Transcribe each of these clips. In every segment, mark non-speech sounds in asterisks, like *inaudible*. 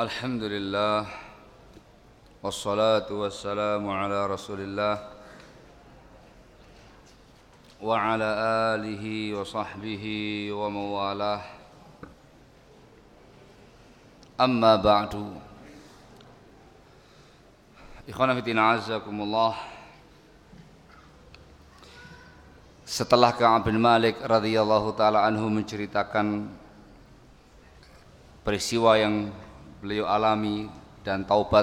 الحمد لله والصلاة والسلام على رسول الله وعلى آله وصحبه ومن والاه أما بعد إخوانا في الدين عزكم الله Setelah Ka'ab bin Malik radhiyallahu taala anhu menceritakan peristiwa yang beliau alami dan taubat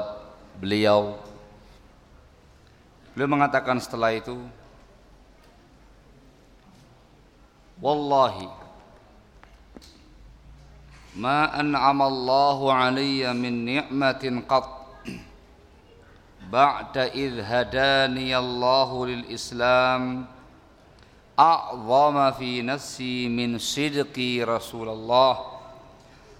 beliau beliau mengatakan setelah itu wallahi ma an'ama Allahu alayya min ni'matin qat ba'da idh hadani Allahu lil Islam a'zama fi nafsi min sidqi Rasulullah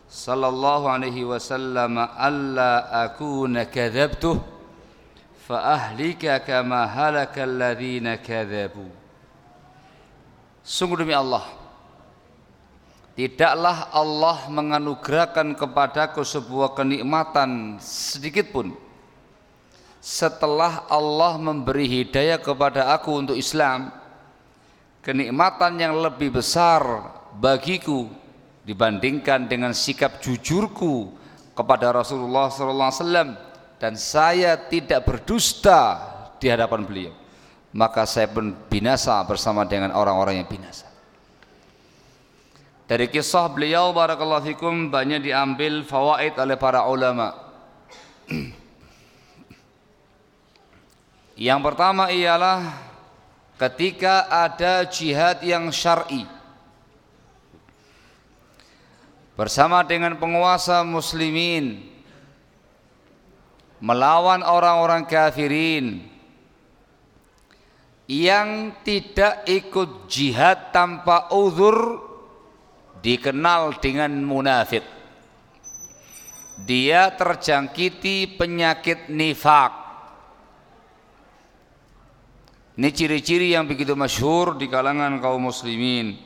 sallallahu alaihi wasallam alla akuna kadzabtu fa ahlika kama halaka alladhina kadzabu Sungguh demi Allah Tidaklah Allah menganugerahkan kepadaku sebuah kenikmatan sedikit pun setelah Allah memberi hidayah kepada aku untuk Islam kenikmatan yang lebih besar bagiku dibandingkan dengan sikap jujurku kepada Rasulullah SAW dan saya tidak berdusta di hadapan beliau. Maka saya pun binasa bersama dengan orang-orang yang binasa. Dari kisah beliau barakallahu fikum banyak diambil fawaid oleh para ulama. *clears throat* Yang pertama ialah ketika ada jihad yang syar'i. Bersama dengan penguasa muslimin melawan orang-orang kafirin yang tidak ikut jihad tanpa uzur dikenal dengan munafik. Dia terjangkiti penyakit nifak ini ciri-ciri yang begitu masyhur di kalangan kaum muslimin.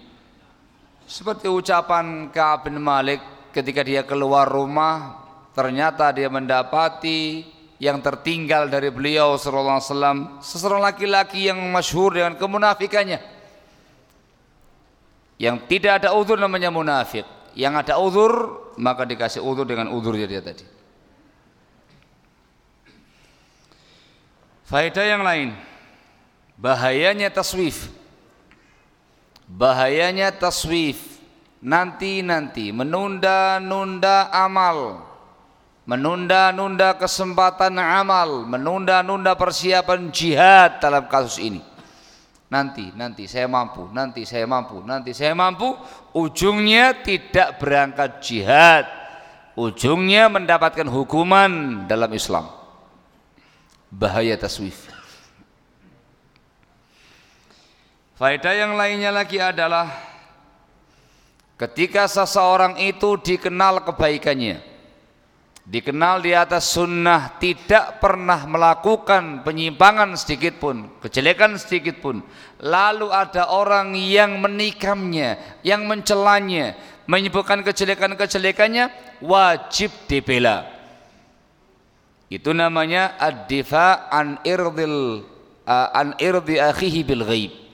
Seperti ucapan Ka'ab bin Malik ketika dia keluar rumah, ternyata dia mendapati yang tertinggal dari beliau sallallahu alaihi wasallam seseorang laki-laki yang masyhur dengan kemunafikannya. Yang tidak ada uzur namanya munafik. Yang ada uzur maka dikasih uzur dengan uzurnya dia tadi. Faedah yang lain bahayanya taswif. Bahayanya taswif. Nanti-nanti menunda-nunda amal. Menunda-nunda kesempatan amal. Menunda-nunda persiapan jihad dalam kasus ini. Nanti nanti saya mampu nanti saya mampu nanti saya mampu. Ujungnya tidak berangkat jihad. Ujungnya mendapatkan hukuman dalam Islam. Bahaya taswif Faedah yang lainnya lagi adalah ketika seseorang itu dikenal kebaikannya, dikenal di atas sunnah, tidak pernah melakukan penyimpangan sedikit pun, kejelekan sedikit pun, lalu ada orang yang menikamnya, yang mencelanya, menyebutkan kejelekan-kejelekannya, wajib dibela. Itu namanya ad-difa an irdil an irdi akhihi bil ghaib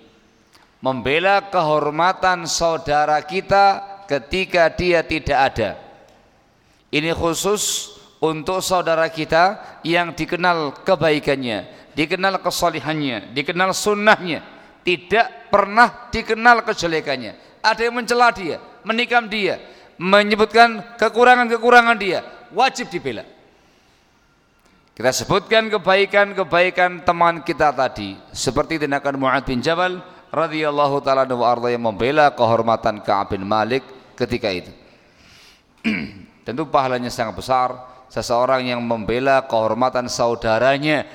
membela kehormatan saudara kita ketika dia tidak ada. Ini khusus untuk saudara kita yang dikenal kebaikannya, dikenal kesalihannya, dikenal sunnahnya, tidak pernah dikenal kejelekannya. Ada yang mencela dia, menikam dia, menyebutkan kekurangan-kekurangan dia, wajib dibela. Kita sebutkan kebaikan-kebaikan teman kita tadi, seperti tindakan Mu'ad bin Jabal, radhiyallahu taala arda yang membela kehormatan Ka'ab bin Malik ketika itu. *clears throat* Tentu pahalanya sangat besar seseorang yang membela kehormatan saudaranya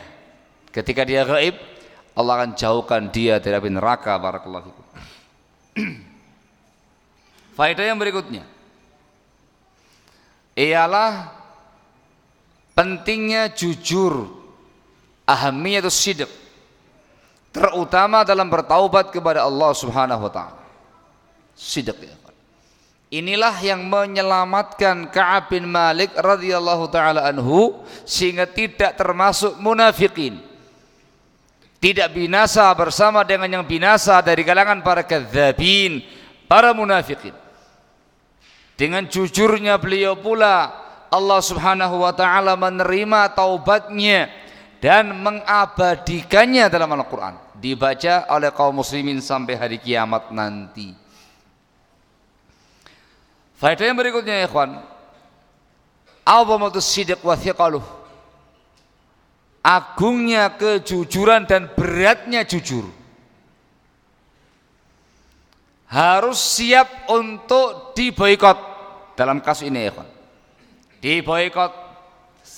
ketika dia gaib Allah akan jauhkan dia dari api neraka barakallahu fikum. *clears throat* Faedah yang berikutnya ialah pentingnya jujur ahamiyatus sidq terutama dalam bertaubat kepada Allah Subhanahu wa taala. Sidak ya. Inilah yang menyelamatkan Ka'ab bin Malik radhiyallahu taala anhu sehingga tidak termasuk munafikin. Tidak binasa bersama dengan yang binasa dari kalangan para kadzabin, para munafikin. Dengan jujurnya beliau pula Allah Subhanahu wa taala menerima taubatnya dan mengabadikannya dalam Al-Qur'an dibaca oleh kaum muslimin sampai hari kiamat nanti. Faedah yang berikutnya ya ikhwan. Azamatus sidq wa thiqaluh. Agungnya kejujuran dan beratnya jujur. Harus siap untuk diboikot dalam kasus ini ya ikhwan. Diboikot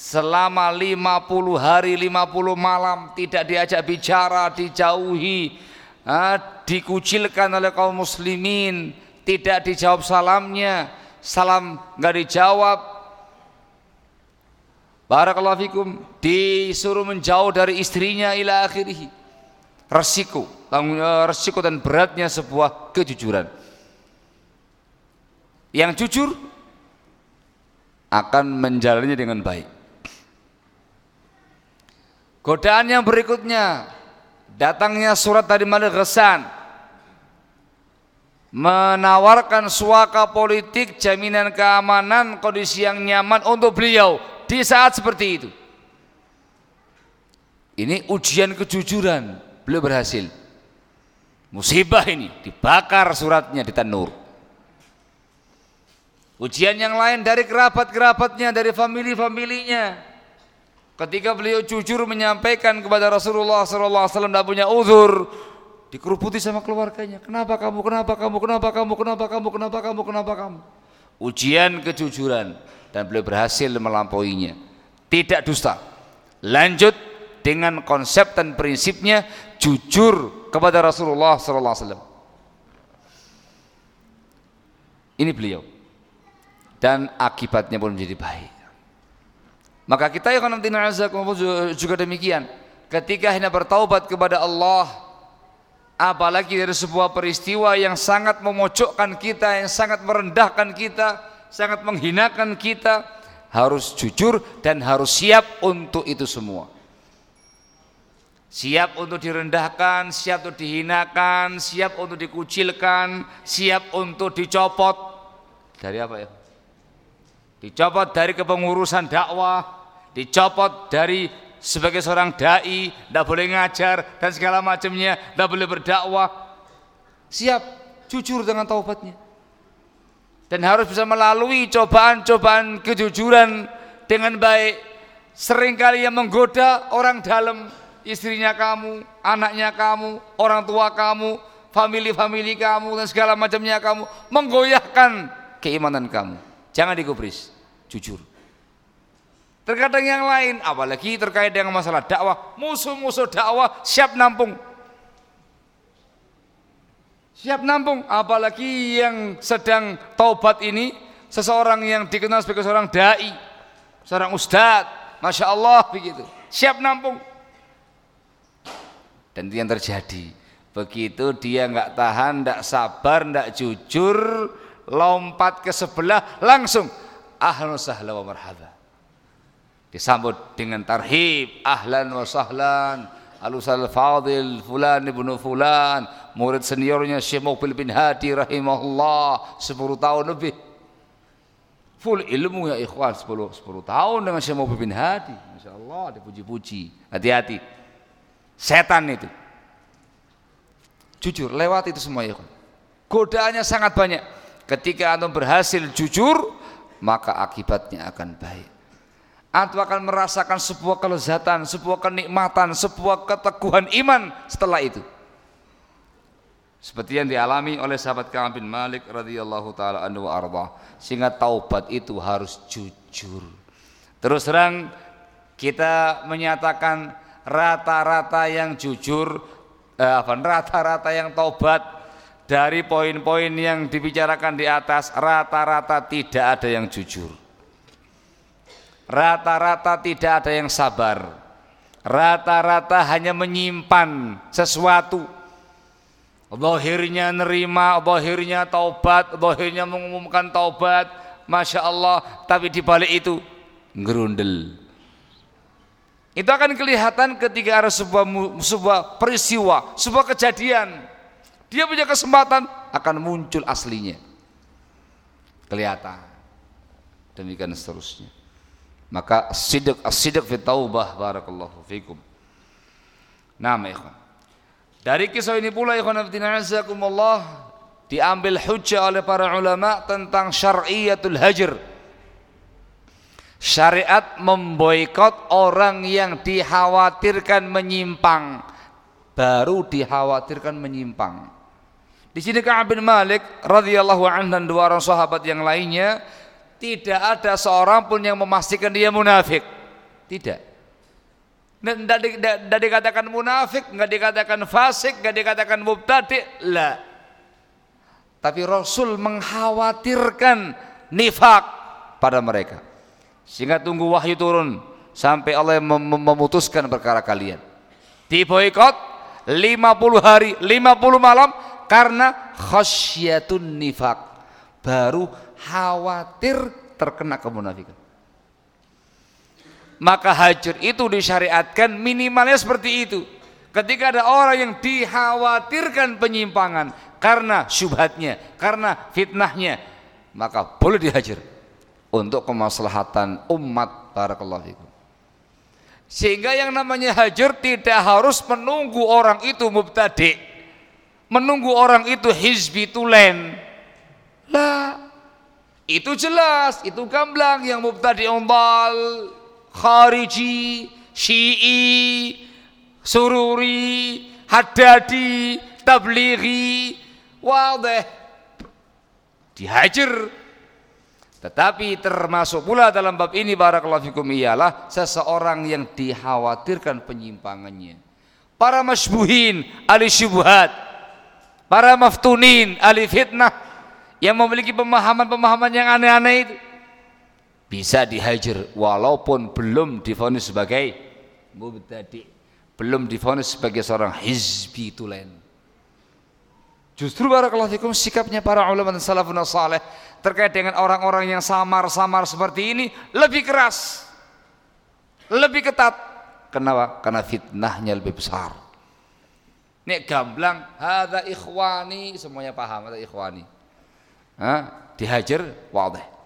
selama 50 hari 50 malam tidak diajak bicara, dijauhi, dikucilkan oleh kaum muslimin, tidak dijawab salamnya, salam nggak dijawab. Barakallahu fikum disuruh menjauh dari istrinya ila akhirih. Resiko, eh, resiko dan beratnya sebuah kejujuran. Yang jujur akan menjalannya dengan baik. Godaan yang berikutnya datangnya surat dari Malik Ghassan menawarkan suaka politik, jaminan keamanan, kondisi yang nyaman untuk beliau di saat seperti itu. Ini ujian kejujuran, beliau berhasil. Musibah ini dibakar suratnya di tanur. Ujian yang lain dari kerabat-kerabatnya, dari famili-familinya. Ketika beliau jujur menyampaikan kepada Rasulullah SAW tidak punya uzur, dikeruputi sama keluarganya. Kenapa kamu? Kenapa kamu? Kenapa kamu? Kenapa kamu? Kenapa kamu? Kenapa kamu? Ujian kejujuran dan beliau berhasil melampauinya. Tidak dusta. Lanjut dengan konsep dan prinsipnya jujur kepada Rasulullah wasallam. Ini beliau. Dan akibatnya pun menjadi baik. Maka kita yang juga demikian. Ketika hendak bertaubat kepada Allah, apalagi dari sebuah peristiwa yang sangat memojokkan kita, yang sangat merendahkan kita, sangat menghinakan kita, harus jujur dan harus siap untuk itu semua. Siap untuk direndahkan, siap untuk dihinakan, siap untuk dikucilkan, siap untuk dicopot. Dari apa ya? Dicopot dari kepengurusan dakwah, dicopot dari sebagai seorang dai, tidak boleh ngajar dan segala macamnya, tidak boleh berdakwah. Siap, jujur dengan taubatnya. Dan harus bisa melalui cobaan-cobaan kejujuran dengan baik. Seringkali yang menggoda orang dalam, istrinya kamu, anaknya kamu, orang tua kamu, famili-famili kamu dan segala macamnya kamu menggoyahkan keimanan kamu. Jangan digubris, jujur. Terkadang yang lain, apalagi terkait dengan masalah dakwah, musuh-musuh dakwah siap nampung. Siap nampung, apalagi yang sedang taubat ini, seseorang yang dikenal sebagai seorang dai, seorang ustadz, masya Allah begitu, siap nampung. Dan itu yang terjadi. Begitu dia nggak tahan, nggak sabar, nggak jujur, lompat ke sebelah, langsung ahlan sahla wa marhaba disambut dengan tarhib ahlan wa sahlan. Alusal fadil fulan ibnu fulan murid seniornya Syekh Mubil bin Hadi rahimahullah 10 tahun lebih. Full ilmu ya ikhwan 10 10 tahun dengan Syekh Mubil bin Hadi. Masya Allah dipuji-puji. Hati-hati. Setan itu. Jujur lewat itu semua ikhwan. Godaannya sangat banyak. Ketika antum berhasil jujur maka akibatnya akan baik Antum akan merasakan sebuah kelezatan, sebuah kenikmatan, sebuah keteguhan iman setelah itu. Seperti yang dialami oleh sahabat Ka'ab bin Malik radhiyallahu taala anhu arba. Sehingga taubat itu harus jujur. Terus terang kita menyatakan rata-rata yang jujur eh, apa rata-rata yang taubat dari poin-poin yang dibicarakan di atas rata-rata tidak ada yang jujur rata-rata tidak ada yang sabar rata-rata hanya menyimpan sesuatu Zahirnya nerima, zahirnya taubat, zahirnya mengumumkan taubat, Masya Allah, tapi di balik itu gerundel. Itu akan kelihatan ketika ada sebuah, sebuah peristiwa, sebuah kejadian. Dia punya kesempatan akan muncul aslinya. Kelihatan. Demikian seterusnya. Maka sidik sidik taubah barakallahu fikum. Nama ikhwan. Dari kisah ini pula ikhwan Allah diambil hujah oleh para ulama tentang syar'iyatul hajr. Syariat memboikot orang yang dikhawatirkan menyimpang, baru dikhawatirkan menyimpang. Di sini Ka'ab bin Malik radhiyallahu anhu dan dua orang sahabat yang lainnya tidak ada seorang pun yang memastikan dia munafik. Tidak. Tidak dikatakan munafik, nggak dikatakan fasik, nggak dikatakan mubtadi, lah. Tapi Rasul mengkhawatirkan nifak pada mereka. Sehingga tunggu wahyu turun sampai Allah mem memutuskan perkara kalian. Diboikot 50 hari, 50 malam karena khasyatun nifak. Baru khawatir terkena kemunafikan. Maka hajur itu disyariatkan minimalnya seperti itu. Ketika ada orang yang dikhawatirkan penyimpangan karena syubhatnya karena fitnahnya maka boleh dihajar untuk kemaslahatan umat barakallahu fikum. Sehingga yang namanya hajar tidak harus menunggu orang itu mubtadi menunggu orang itu hizbi tulen. Lah itu jelas itu gamblang yang mubtadi umbal khariji, syi'i, sururi, haddadi, tablighi, wadih. Dihajar. Tetapi termasuk pula dalam bab ini barakallahu fikum ialah seseorang yang dikhawatirkan penyimpangannya. Para masbuhin ahli syubhat, para maftunin ahli fitnah yang memiliki pemahaman-pemahaman yang aneh-aneh itu. Bisa dihajar walaupun belum difonis sebagai mubtadi. Belum difonis sebagai seorang hizbi tulen. Justru barakallahu fikum sikapnya para ulama dan salafun saleh terkait dengan orang-orang yang samar-samar seperti ini lebih keras lebih ketat. Kenapa? karena fitnahnya lebih besar. Ini gamblang ada ikhwani semuanya paham ada ikhwani ha? dihajar wadah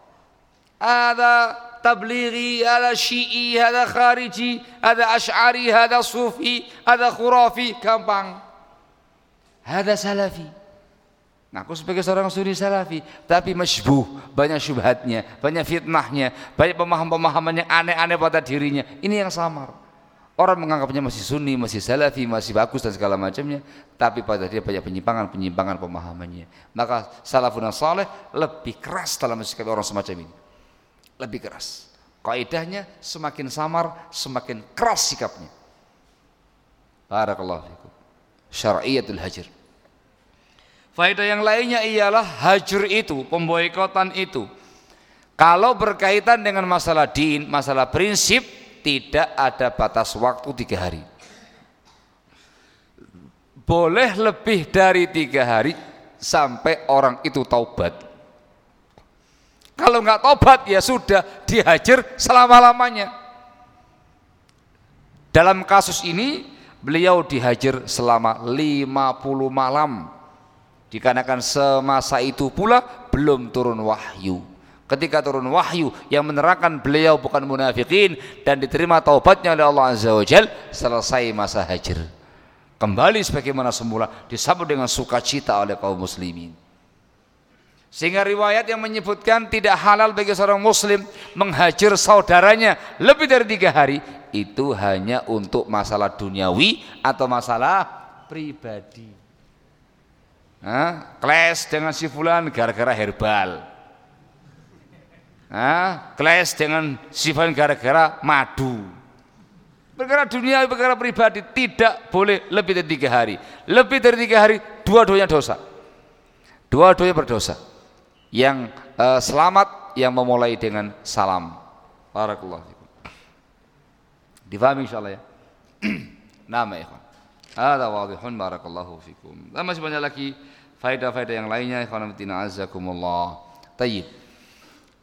هذا تبليغي هذا شيعي هذا خارجي هذا أشعري هذا صوفي هذا خرافي gampang هذا salafi Nah, aku sebagai seorang suri salafi, tapi masbuh, banyak syubhatnya, banyak fitnahnya, banyak pemahaman-pemahaman yang aneh-aneh pada dirinya. Ini yang samar. Orang menganggapnya masih sunni, masih salafi, masih bagus dan segala macamnya, tapi pada dia banyak penyimpangan-penyimpangan pemahamannya. Maka salafun saleh lebih keras dalam sikap orang semacam ini lebih keras. Kaidahnya semakin samar, semakin keras sikapnya. Barakallahu fikum. Syar'iyatul hajr. Faedah yang lainnya ialah hajr itu, pemboikotan itu. Kalau berkaitan dengan masalah din, masalah prinsip, tidak ada batas waktu tiga hari. Boleh lebih dari tiga hari sampai orang itu taubat. Kalau nggak tobat ya sudah dihajar selama-lamanya. Dalam kasus ini beliau dihajar selama 50 malam. Dikarenakan semasa itu pula belum turun wahyu. Ketika turun wahyu yang menerangkan beliau bukan munafikin dan diterima taubatnya oleh Allah Azza wa Jal, selesai masa hajar. Kembali sebagaimana semula disambut dengan sukacita oleh kaum muslimin. Sehingga riwayat yang menyebutkan tidak halal bagi seorang muslim menghajar saudaranya lebih dari tiga hari itu hanya untuk masalah duniawi atau masalah pribadi. Nah, kles dengan si fulan gara-gara herbal. Kles dengan si fulan gara-gara madu. Perkara dunia, perkara pribadi tidak boleh lebih dari tiga hari. Lebih dari tiga hari, dua-duanya dosa. Dua-duanya berdosa yang uh, selamat yang memulai dengan salam. Barakallahu fikum. Difahami insyaallah ya. *clears throat* Nama ikhwan. Ada wadihun barakallahu fikum. Dan masih banyak lagi faedah-faedah yang lainnya ikhwan fillah azakumullah. Tayyib.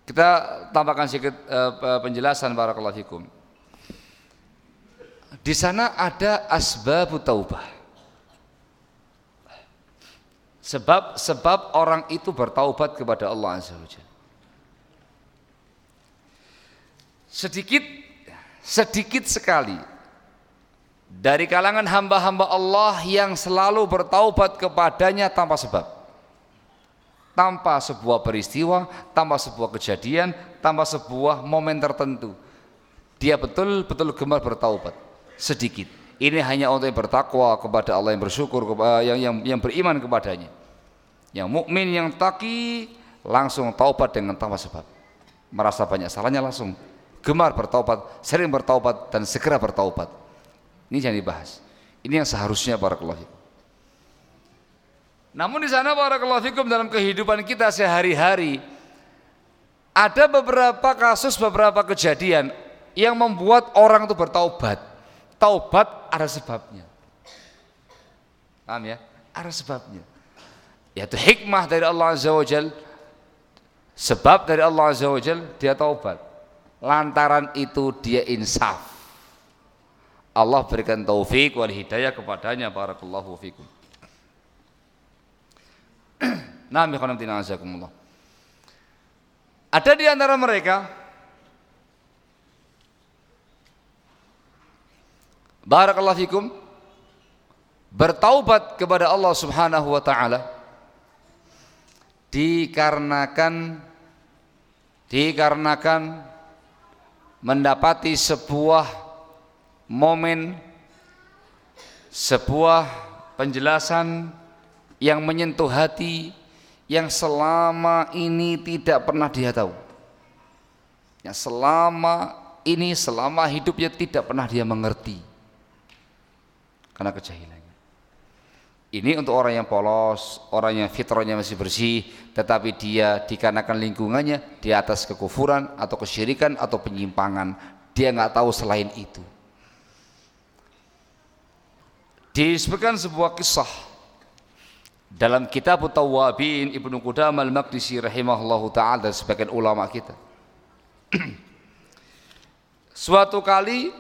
Kita tambahkan sedikit uh, penjelasan barakallahu fikum. Di sana ada asbab taubah. Sebab sebab orang itu bertaubat kepada Allah Azza wa Sedikit sedikit sekali dari kalangan hamba-hamba Allah yang selalu bertaubat kepadanya tanpa sebab. Tanpa sebuah peristiwa, tanpa sebuah kejadian, tanpa sebuah momen tertentu. Dia betul-betul gemar bertaubat sedikit. Ini hanya untuk yang bertakwa kepada Allah yang bersyukur yang yang yang beriman kepadanya. Yang mukmin yang taki langsung taubat dengan tanpa sebab. Merasa banyak salahnya langsung gemar bertaubat, sering bertaubat dan segera bertaubat. Ini jangan dibahas. Ini yang seharusnya para fikum. Namun di sana para fikum dalam kehidupan kita sehari-hari ada beberapa kasus, beberapa kejadian yang membuat orang itu bertaubat taubat ada sebabnya. Paham ya? Ada sebabnya. Yaitu hikmah dari Allah Azza wa Jal. Sebab dari Allah Azza wa Jal dia taubat. Lantaran itu dia insaf. Allah berikan taufik wal hidayah kepadanya barakallahu fikum. Nah, Ada di antara mereka barakallahu fikum bertaubat kepada Allah Subhanahu wa taala dikarenakan dikarenakan mendapati sebuah momen sebuah penjelasan yang menyentuh hati yang selama ini tidak pernah dia tahu yang selama ini selama hidupnya tidak pernah dia mengerti karena kejahilannya. Ini untuk orang yang polos, orang yang fitrahnya masih bersih, tetapi dia dikarenakan lingkungannya di atas kekufuran atau kesyirikan atau penyimpangan, dia nggak tahu selain itu. Disebutkan sebuah kisah dalam kitab Tawabin Ibnu Qudam al-Maqdisi rahimahullahu taala dan sebagian ulama kita. *clears throat* Suatu kali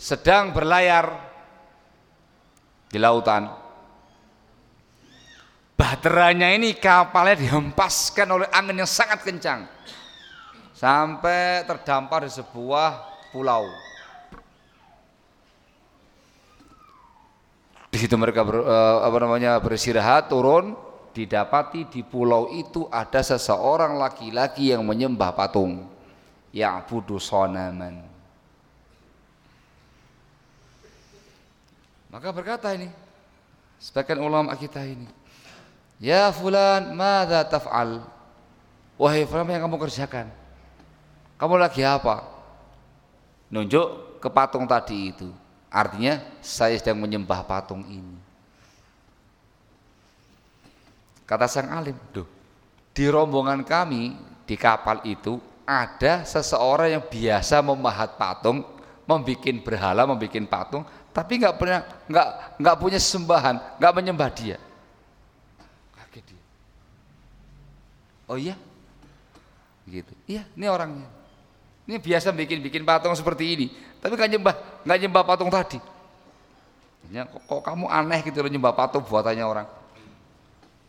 sedang berlayar di lautan. Baterainya ini kapalnya dihempaskan oleh angin yang sangat kencang sampai terdampar di sebuah pulau. Di situ mereka ber, eh, apa namanya beristirahat, turun, didapati di pulau itu ada seseorang laki-laki yang menyembah patung. yang budu sonaman. Maka berkata ini sebagian ulama kita ini, "Ya fulan, madza taf'al?" Wahai fulan, yang kamu kerjakan? Kamu lagi apa? Nunjuk ke patung tadi itu. Artinya saya sedang menyembah patung ini. Kata sang alim, "Duh, di rombongan kami di kapal itu ada seseorang yang biasa memahat patung, membuat berhala, membuat patung, tapi nggak pernah nggak nggak punya sembahan, nggak menyembah dia. Dia. Oh iya, gitu. Iya, ini orangnya. Ini biasa bikin bikin patung seperti ini, tapi nggak nyembah nggak nyembah patung tadi. Ya, kok, kok kamu aneh gitu loh nyembah patung buatannya orang.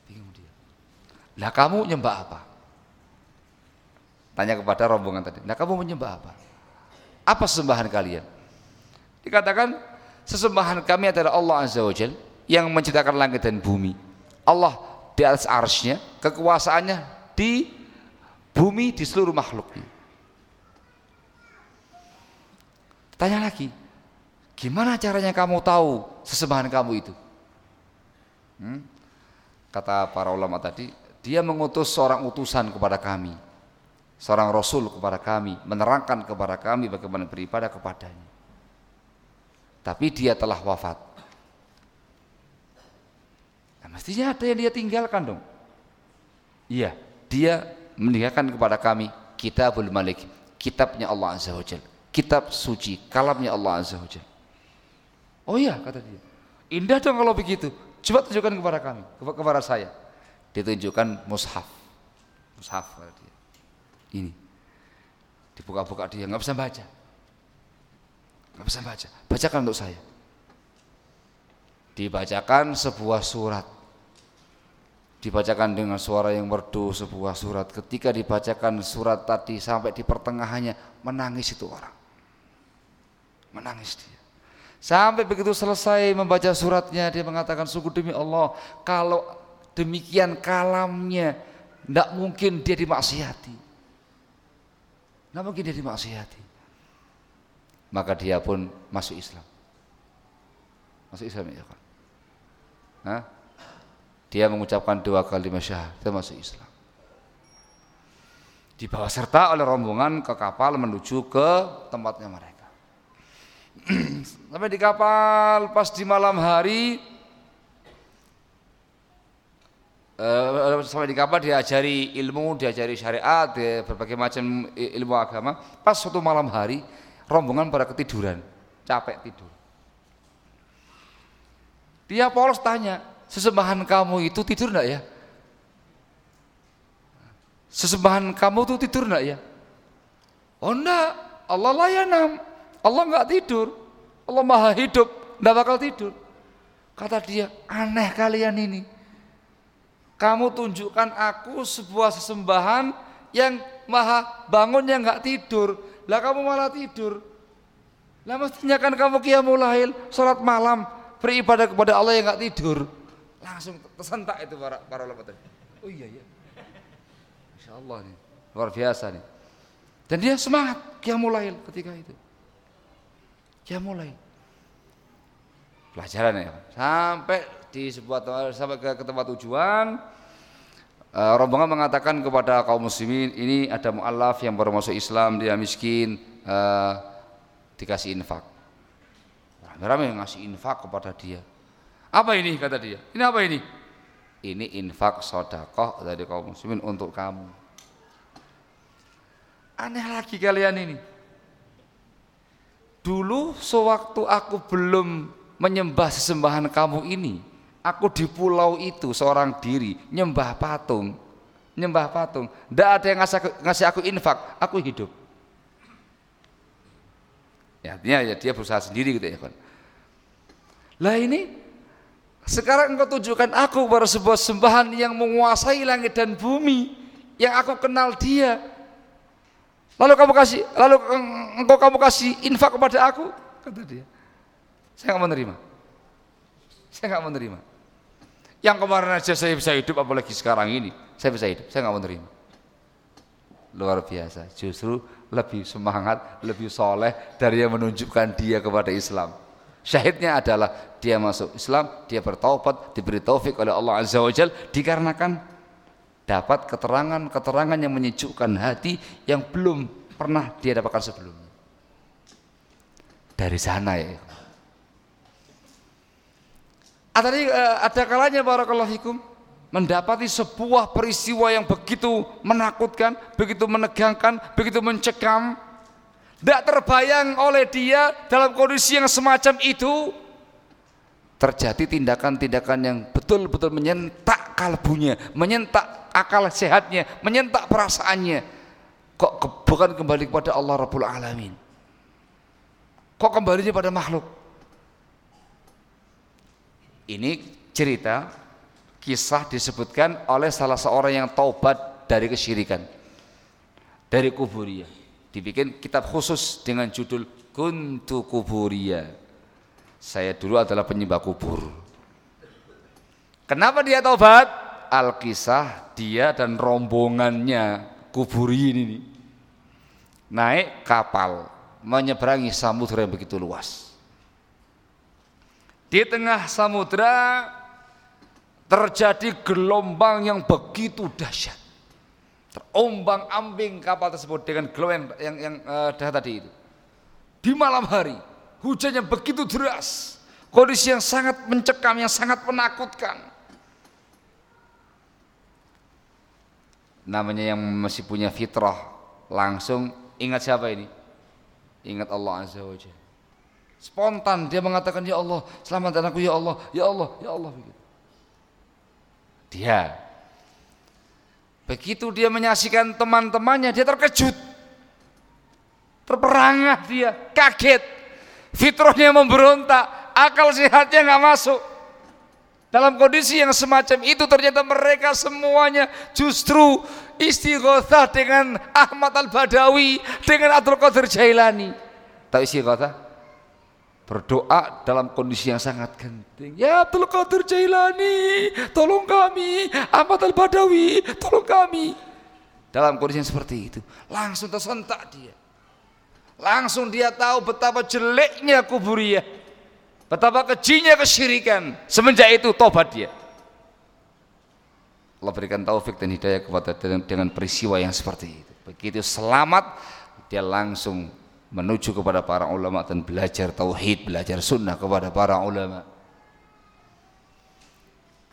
Bingung dia. Lah kamu nyembah apa? Tanya kepada rombongan tadi. Nah kamu menyembah apa? Apa sembahan kalian? Dikatakan Sesembahan kami adalah Allah Azza wa Jal yang menciptakan langit dan bumi. Allah di atas arsnya, kekuasaannya di bumi di seluruh makhluknya. Tanya lagi, gimana caranya kamu tahu sesembahan kamu itu? Hmm? Kata para ulama tadi, dia mengutus seorang utusan kepada kami, seorang rasul kepada kami, menerangkan kepada kami bagaimana beribadah kepadanya tapi dia telah wafat. Nah, mestinya ada yang dia tinggalkan dong. Iya, dia meninggalkan kepada kami Kitabul Malik, kitabnya Allah Azza wa Jalla. Kitab suci, kalamnya Allah Azza wa. Oh iya kata dia. Indah dong kalau begitu. Coba tunjukkan kepada kami, kepada saya. Ditunjukkan mushaf. Mushaf kata dia. Ini. Dibuka-buka dia nggak bisa baca. nggak bisa baca. Bacakan untuk saya. Dibacakan sebuah surat dibacakan dengan suara yang merdu sebuah surat ketika dibacakan surat tadi sampai di pertengahannya menangis itu orang menangis dia. Sampai begitu selesai membaca suratnya dia mengatakan sungguh demi Allah kalau demikian kalamnya tidak mungkin dia dimaksiati. Tidak mungkin dia dimaksiati. Maka dia pun masuk Islam. Masuk Islam ya kan Hah? dia mengucapkan dua kalimat syahadat masuk Islam. Dibawa serta oleh rombongan ke kapal menuju ke tempatnya mereka *clears throat* sampai di kapal pas di malam hari uh, sampai di kapal diajari ilmu diajari syariat berbagai macam ilmu agama pas suatu malam hari rombongan pada ketiduran capek tidur dia polos tanya sesembahan kamu itu tidur enggak ya? Sesembahan kamu itu tidur enggak ya? Oh enggak, Allah layanam. Allah enggak tidur. Allah maha hidup, enggak bakal tidur. Kata dia, aneh kalian ini. Kamu tunjukkan aku sebuah sesembahan yang maha bangun yang enggak tidur. Lah kamu malah tidur. Lah mestinya kan kamu qiyamul lail, salat malam, beribadah kepada Allah yang enggak tidur langsung tersentak itu para para ulama tadi. Oh iya iya. Masya Allah nih, luar biasa nih. Dan dia semangat mulai ketika itu. Mulai Pelajaran ya. Sampai di sebuah sampai ke, ke tempat tujuan uh, rombongan mengatakan kepada kaum muslimin ini ada mualaf yang baru masuk Islam dia miskin uh, dikasih infak rame-rame ngasih infak kepada dia apa ini kata dia? Ini apa ini? Ini infak sodakoh dari kaum muslimin untuk kamu. Aneh lagi kalian ini. Dulu sewaktu aku belum menyembah sesembahan kamu ini, aku di pulau itu seorang diri nyembah patung, nyembah patung. Tidak ada yang ngasih aku, ngasih aku infak, aku hidup. Ya, artinya ya dia berusaha sendiri gitu ya kan. Lah ini sekarang engkau tunjukkan aku pada sebuah sembahan yang menguasai langit dan bumi, yang aku kenal dia. Lalu kamu kasih, lalu engkau kamu kasih infak kepada aku, kata dia. Saya nggak menerima. Saya nggak menerima. Yang kemarin aja saya bisa hidup, apalagi sekarang ini saya bisa hidup. Saya nggak menerima. Luar biasa. Justru lebih semangat, lebih soleh dari yang menunjukkan dia kepada Islam. Syahidnya adalah dia masuk Islam, dia bertaubat, diberi taufik oleh Allah Azza wa Jal dikarenakan dapat keterangan-keterangan yang menyejukkan hati yang belum pernah dia dapatkan sebelumnya. Dari sana ya. Ada, eh, ada kalanya barakallahu fikum mendapati sebuah peristiwa yang begitu menakutkan, begitu menegangkan, begitu mencekam, tidak terbayang oleh dia dalam kondisi yang semacam itu terjadi tindakan-tindakan yang betul-betul menyentak kalbunya, menyentak akal sehatnya, menyentak perasaannya. Kok ke, bukan kembali kepada Allah Rabbul Alamin? Kok kembalinya pada makhluk? Ini cerita kisah disebutkan oleh salah seorang yang taubat dari kesyirikan dari kuburiyah dibikin kitab khusus dengan judul Kuntu Kuburia. Saya dulu adalah penyembah kubur. Kenapa dia taubat? Alkisah dia dan rombongannya kuburi ini naik kapal menyeberangi samudera yang begitu luas. Di tengah samudera terjadi gelombang yang begitu dahsyat. Terombang ambing kapal tersebut dengan gelombang yang yang uh, dah tadi itu. Di malam hari hujan yang begitu deras. Kondisi yang sangat mencekam yang sangat menakutkan namanya yang masih punya fitrah langsung ingat siapa ini ingat Allah azza wajalla Spontan dia mengatakan ya Allah, selamatkan aku ya Allah, ya Allah, ya Allah begitu. Dia begitu dia menyaksikan teman-temannya dia terkejut. Terperangah dia, kaget. Fitrahnya memberontak, akal sehatnya nggak masuk. Dalam kondisi yang semacam itu ternyata mereka semuanya justru istighothah dengan Ahmad Al-Badawi, dengan Abdul Qadir Jailani. Tahu istighothah? Berdoa dalam kondisi yang sangat genting. Ya Abdul Qadir Jailani, tolong kami. Ahmad Al-Badawi, tolong kami. Dalam kondisi yang seperti itu, langsung tersentak dia. Langsung dia tahu betapa jeleknya kuburiyah Betapa kejinya kesyirikan. Semenjak itu tobat dia. Allah berikan taufik dan hidayah kepada dengan, dengan peristiwa yang seperti itu. Begitu selamat, dia langsung menuju kepada para ulama dan belajar tauhid, belajar sunnah kepada para ulama.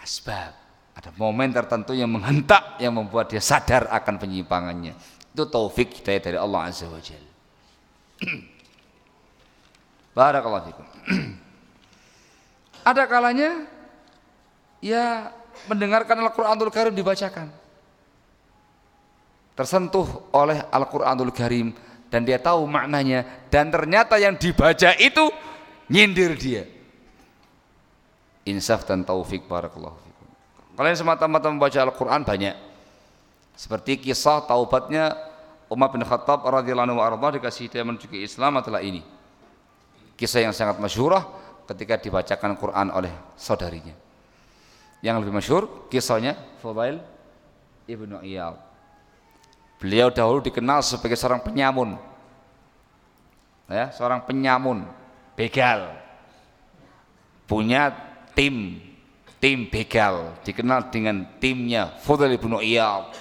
Asbab, ada momen tertentu yang menghentak yang membuat dia sadar akan penyimpangannya. Itu taufik hidayah dari Allah Azza wa Jalla. *clears throat* Barakallahu fikum. *clears throat* Ada kalanya ya mendengarkan Al-Qur'anul Karim dibacakan. Tersentuh oleh Al-Qur'anul Karim dan dia tahu maknanya dan ternyata yang dibaca itu nyindir dia. Insaf dan taufik barakallahu fikum. Kalian semata-mata membaca Al-Qur'an banyak. Seperti kisah taubatnya Umar bin Khattab radhiyallahu anhu dikasih dia menuju ke Islam adalah ini. Kisah yang sangat masyhurah ketika dibacakan Quran oleh saudarinya. Yang lebih masyhur kisahnya Fudail Ibnu Iyal. Beliau dahulu dikenal sebagai seorang penyamun. Ya, seorang penyamun, begal. Punya tim, tim begal, dikenal dengan timnya Fudail Ibnu Iyal.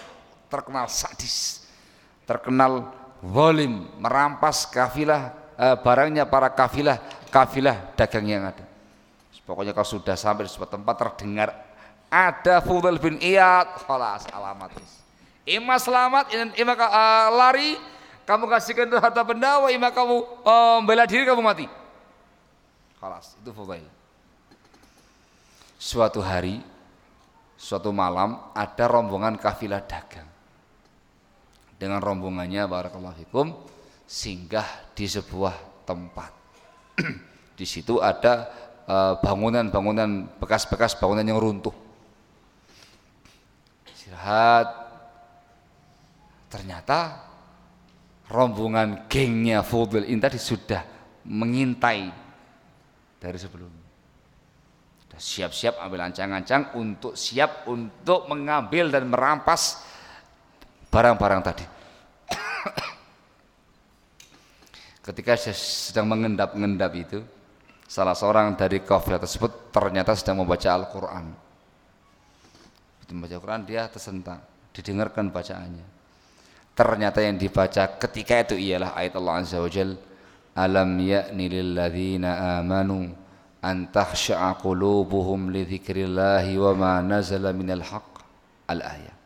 Terkenal sadis, terkenal zalim, merampas kafilah eh, barangnya para kafilah kafilah dagang yang ada. Pokoknya kalau sudah sampai di sebuah tempat terdengar ada Fudel bin Iyad, khalas alamat. Ima selamat, ima uh, lari, kamu kasihkan harta benda, wa ima kamu uh, bela diri kamu mati. Khalas, itu Fudel. Suatu hari, suatu malam ada rombongan kafilah dagang. Dengan rombongannya barakallahu fikum singgah di sebuah tempat. Di situ ada eh, bangunan-bangunan bekas-bekas bangunan yang runtuh. Istirahat. Ternyata rombongan gengnya Fudul ini tadi sudah mengintai dari sebelumnya. Sudah siap-siap ambil ancang-ancang untuk siap untuk mengambil dan merampas barang-barang tadi. Ketika saya sedang mengendap-endap itu salah seorang dari kafilah tersebut ternyata sedang membaca Al-Quran. Membaca Al-Quran dia tersentak didengarkan bacaannya. Ternyata yang dibaca ketika itu ialah ayat Allah Azza wa Jal alam ya'ni lilladzina amanu an takhsha'a qulubuhum li dzikrillahi wa ma nazala minal haqq. Al-ayat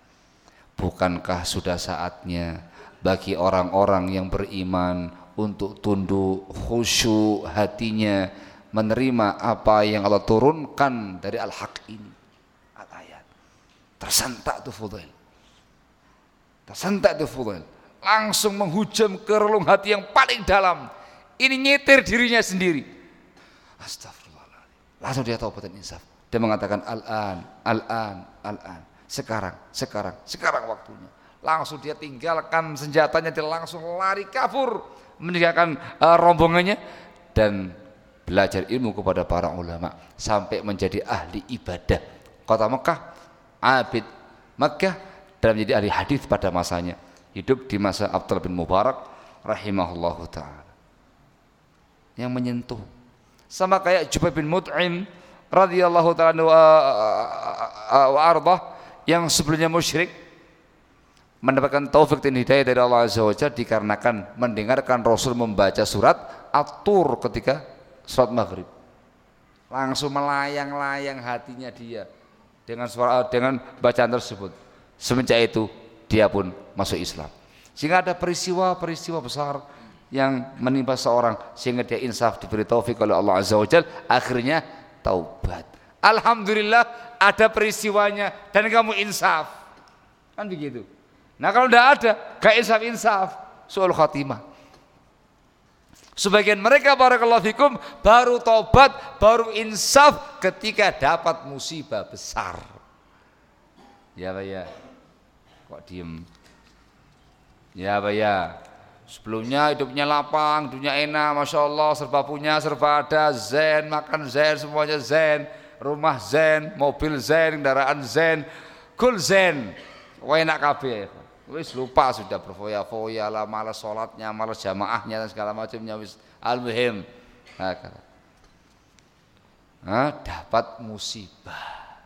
bukankah sudah saatnya bagi orang-orang yang beriman untuk tunduk khusyuk hatinya menerima apa yang Allah turunkan dari al-haq ini. Al-ayat. Tersentak tuh Fudail. Tersentak tuh Fudail. Langsung menghujam ke relung hati yang paling dalam. Ini nyetir dirinya sendiri. Astagfirullahaladzim langsung dia tahu dan insaf. Dia mengatakan al-an al-an al-an. Sekarang sekarang sekarang waktunya langsung dia tinggalkan senjatanya dia langsung lari kabur meninggalkan uh, rombongannya dan belajar ilmu kepada para ulama sampai menjadi ahli ibadah kota Mekah abid Mekah dan menjadi ahli hadis pada masanya. Hidup di masa Abdullah bin Mubarak rahimahullahu taala. Yang menyentuh. Sama kayak Jubair bin Mut'im radhiyallahu taala wa ardah yang sebelumnya musyrik mendapatkan taufik dan hidayah dari Allah Azza wa Jalla dikarenakan mendengarkan Rasul membaca surat atur ketika surat maghrib. Langsung melayang-layang hatinya dia dengan suara dengan bacaan tersebut. Semenjak itu dia pun masuk Islam. Sehingga ada peristiwa-peristiwa besar yang menimpa seorang sehingga dia insaf diberi taufik oleh Allah Azza wa Jal akhirnya taubat. Alhamdulillah ada peristiwanya dan kamu insaf. Kan begitu nah kalau tidak ada gak insaf insaf soal khatimah Sebagian mereka barakallahu fikum baru taubat, baru insaf ketika dapat musibah besar. Ya Pak ya. Kok diem? Ya Pak ya. Sebelumnya hidupnya lapang, dunia enak, masya Allah, serba punya, serba ada, zen, makan zen, semuanya zen, rumah zen, mobil zen, kendaraan zen, kul zen, enak kabeh wis lupa sudah berfoya-foya lah malas sholatnya malas jamaahnya dan segala macamnya wis al-muhim. Nah, dapat musibah.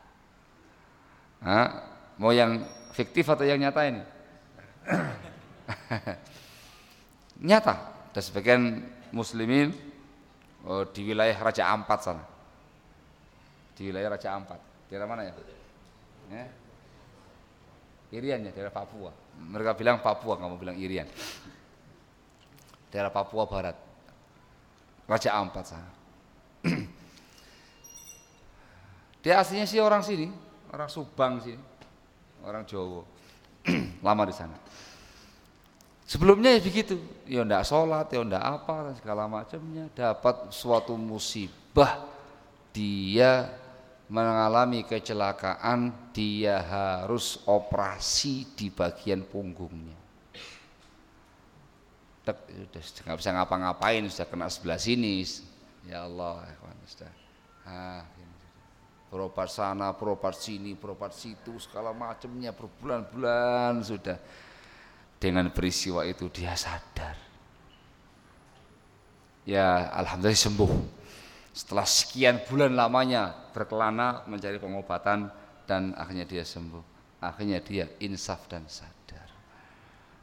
Nah, mau yang fiktif atau yang nyata ini? *coughs* Nyata. Dan sebagian muslimin oh, di wilayah Raja Ampat sana. Di wilayah Raja Ampat. Daerah mana ya? ya? Irian ya daerah Papua mereka bilang Papua, kamu bilang Irian. Daerah Papua Barat. Raja Ampat sana. *clears throat* Dia aslinya sih orang sini, orang Subang sih, orang Jawa. *clears throat* Lama di sana. Sebelumnya ya begitu, ya ndak sholat, ya ndak apa, segala macamnya. Dapat suatu musibah, dia mengalami kecelakaan dia harus operasi di bagian punggungnya. Tek, sudah nggak bisa ngapa-ngapain sudah kena sebelah sini. Ya Allah ya sudah. Ah, berobat sana berobat sini berobat situ segala macamnya berbulan-bulan sudah. Dengan peristiwa itu dia sadar. Ya alhamdulillah sembuh setelah sekian bulan lamanya berkelana mencari pengobatan dan akhirnya dia sembuh. Akhirnya dia insaf dan sadar.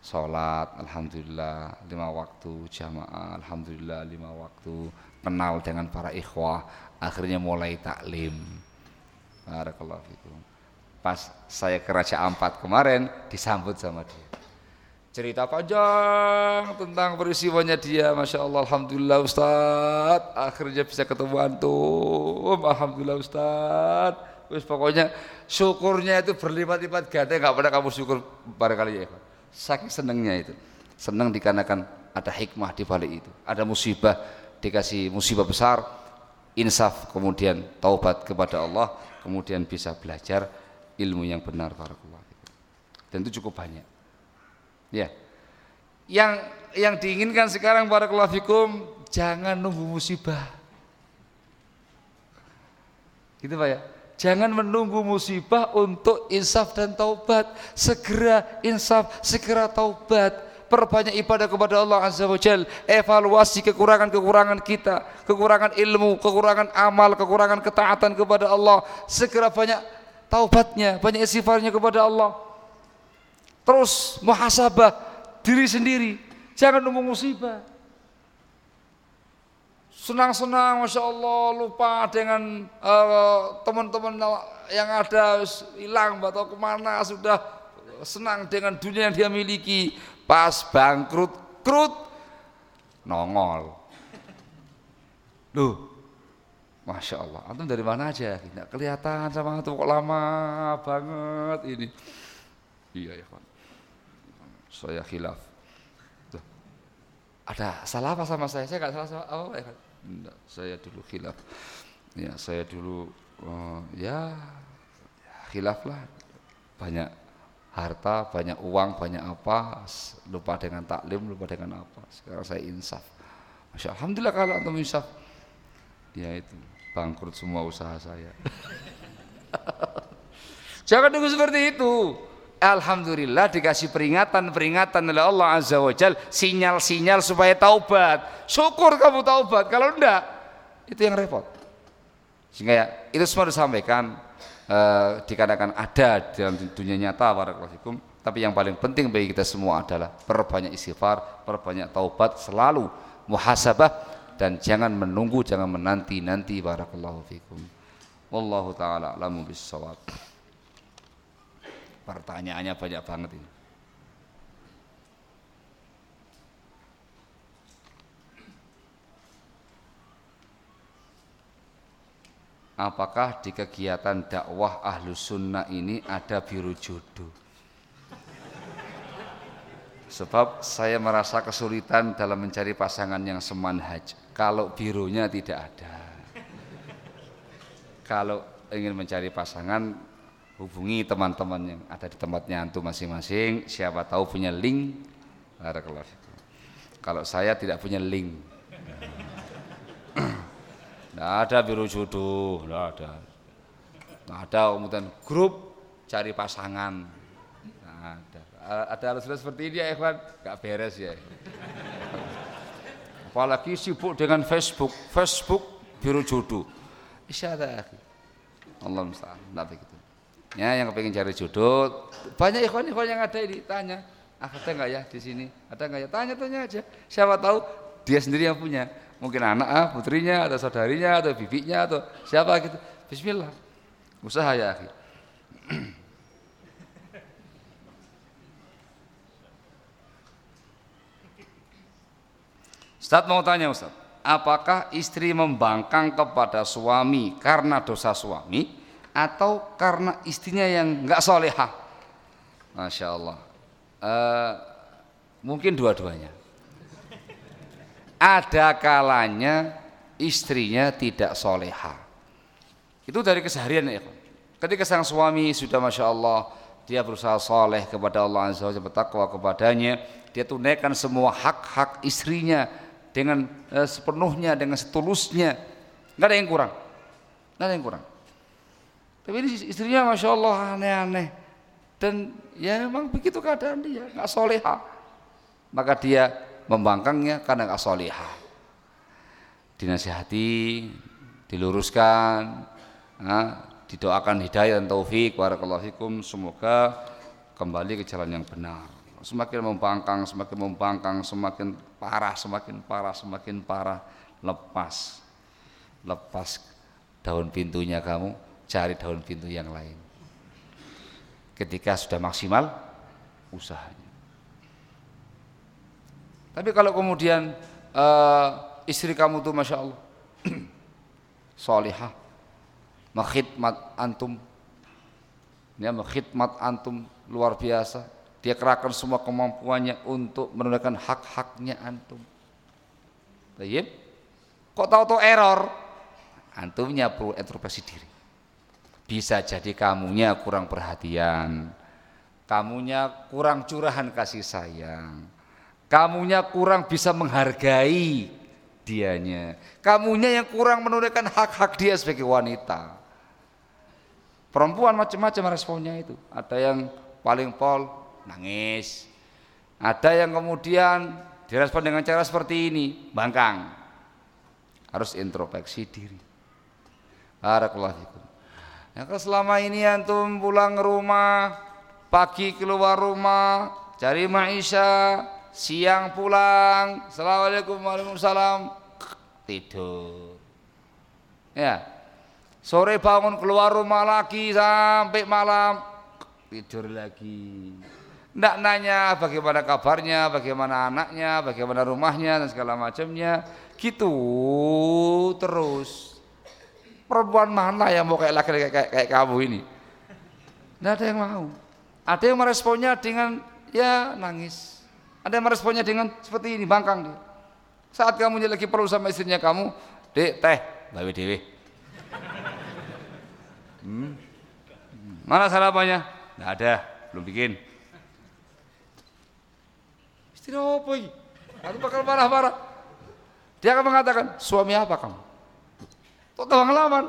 Sholat alhamdulillah lima waktu jamaah alhamdulillah lima waktu kenal dengan para ikhwah akhirnya mulai taklim. Barakallahu fikum. Pas saya ke Raja Ampat kemarin disambut sama dia cerita panjang tentang peristiwanya dia Masya Allah. Alhamdulillah Ustaz. Akhirnya bisa ketemu antum. Alhamdulillah Ustaz. Terus pokoknya syukurnya itu berlipat-lipat. Ganda nggak pernah kamu syukur barangkali ya saking senengnya itu. Senang dikarenakan ada hikmah di balik itu. Ada musibah dikasih musibah besar. Insaf kemudian taubat kepada Allah. Kemudian bisa belajar ilmu yang benar barakallah dan itu cukup banyak Ya. Yang yang diinginkan sekarang para fikum jangan nunggu musibah. Gitu Pak ya. Jangan menunggu musibah untuk insaf dan taubat. Segera insaf, segera taubat. Perbanyak ibadah kepada Allah Azza wa Jal. Evaluasi kekurangan-kekurangan kita. Kekurangan ilmu, kekurangan amal, kekurangan ketaatan kepada Allah. Segera banyak taubatnya, banyak istighfarnya kepada Allah Terus muhasabah diri sendiri. Jangan nunggu musibah. Senang-senang, masya Allah, lupa dengan uh, teman-teman yang ada hilang atau ke mana sudah senang dengan dunia yang dia miliki. Pas bangkrut, krut, nongol. Loh, Masya Allah, antum dari mana aja? Tidak kelihatan sama antum kok lama banget ini. Iya ya kawan saya khilaf. Ada salah apa sama saya? Saya nggak salah sama apa ya? Enggak, saya dulu khilaf. Ya, saya dulu uh, ya, khilaf lah. Banyak harta, banyak uang, banyak apa, lupa dengan taklim, lupa dengan apa. Sekarang saya insaf. Masya Alhamdulillah kalau antum insaf. Ya itu, bangkrut semua usaha saya. *laughs* Jangan tunggu seperti itu. Alhamdulillah dikasih peringatan-peringatan oleh Allah Azza wa Jal sinyal-sinyal supaya taubat. Syukur kamu taubat kalau enggak itu yang repot. Sehingga ya, itu semua disampaikan uh, dikarenakan ada dalam dunia nyata wabarakatuh tapi yang paling penting bagi kita semua adalah perbanyak istighfar perbanyak taubat selalu muhasabah dan jangan menunggu jangan menanti nanti barakallahu fikum. Wallahu taala alamu bisawab Pertanyaannya banyak banget ini. Apakah di kegiatan dakwah ahlu sunnah ini ada biru jodoh? Sebab saya merasa kesulitan dalam mencari pasangan yang semanhaj. Kalau birunya tidak ada. Kalau ingin mencari pasangan hubungi teman-teman yang ada di tempatnya antum masing-masing. Siapa tahu punya link. Kalau saya tidak punya link. Tidak ada biru jodoh tidak ada. Tidak ada kemudian grup cari pasangan. Nah, ada. Ada seperti ini ya ikhwan? Nggak beres ya. Apalagi sibuk dengan Facebook. Facebook biru jodoh isyarat. Allah musta'an tidak begitu ya yang pengen cari jodoh. Banyak ikhwan-ikhwan yang ada ini tanya ah, ada nggak ya di sini? Ada nggak ya? Tanya-tanya aja. Siapa tahu dia sendiri yang punya. Mungkin anak ah, putrinya atau saudarinya atau bibinya atau siapa gitu. Bismillah. Usaha ya akhi. *clears throat* Ustaz mau tanya Ustaz apakah istri membangkang kepada suami karena dosa suami atau karena istrinya yang nggak solehah? Masya Allah. Uh, mungkin dua-duanya. Ada kalanya istrinya tidak soleha itu dari keseharian ya ketika sang suami sudah masya Allah dia berusaha soleh kepada Allah Azza wa bertakwa kepadanya dia tunaikan semua hak-hak istrinya dengan eh, sepenuhnya dengan setulusnya. Nggak ada yang kurang. Nggak ada yang kurang tapi ini istrinya masya Allah aneh-aneh. Dan ya memang begitu keadaan dia nggak soleha. Maka dia membangkangnya karena nggak solihah dinasihati diluruskan nah, didoakan hidayah dan taufik barakallahu fikum. Semoga kembali ke jalan yang benar. Semakin membangkang semakin membangkang semakin parah semakin parah semakin parah. Lepas. Lepas daun pintunya kamu cari daun pintu yang lain ketika sudah maksimal usahanya tapi kalau kemudian uh, istri kamu tuh masya Allah *clears throat* solihah, mengkhidmat antum, ya mengkhidmat antum luar biasa. Dia kerahkan semua kemampuannya untuk menunaikan hak-haknya antum. Baik, kok tahu-tahu error? Antumnya perlu introspeksi diri. Bisa jadi kamunya kurang perhatian, kamunya kurang curahan kasih sayang, Kamunya kurang bisa menghargai dianya. Kamunya yang kurang menunaikan hak-hak dia sebagai wanita. Perempuan macam-macam responnya itu. Ada yang paling pol nangis. Ada yang kemudian direspon dengan cara seperti ini, bangkang. Harus introspeksi diri. Barakallahu. Ya, kalau selama ini antum pulang rumah, pagi keluar rumah, cari maisha, siang pulang, assalamualaikum waalaikumsalam, tidur. Ya, sore bangun keluar rumah lagi sampai malam tidur lagi. Tidak nanya bagaimana kabarnya, bagaimana anaknya, bagaimana rumahnya dan segala macamnya. Gitu terus. Perempuan mana yang mau kayak laki kayak, kayak, kamu ini? Tidak ada yang mau. Ada yang meresponnya dengan ya nangis ada yang meresponnya dengan seperti ini, bangkang dia. Saat kamu lagi perlu sama istrinya kamu, dek teh, bawa dewe. Hmm. Mana sarapannya? Tidak ada, belum bikin. Istri apa ini? Aku bakal marah-marah. Dia akan mengatakan, suami apa kamu? Kok tahu ngelawan?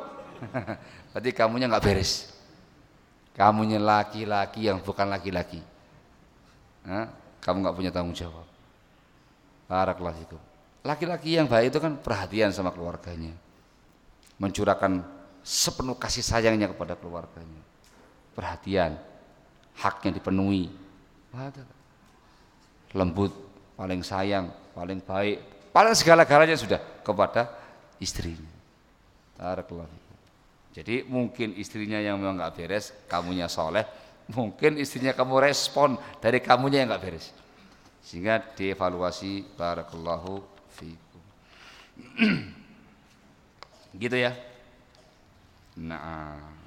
*laughs* Berarti kamunya nggak beres. Kamunya laki-laki yang bukan laki-laki kamu nggak punya tanggung jawab. Barakallahu itu. Laki-laki yang baik itu kan perhatian sama keluarganya. Mencurahkan sepenuh kasih sayangnya kepada keluarganya. Perhatian, haknya dipenuhi. Lembut, paling sayang, paling baik, paling segala-galanya sudah kepada istrinya. Barakallahu. Jadi mungkin istrinya yang memang nggak beres, kamunya soleh, mungkin istrinya kamu respon dari kamunya yang nggak beres sehingga dievaluasi barakallahu fikum *clears throat* gitu ya Nah.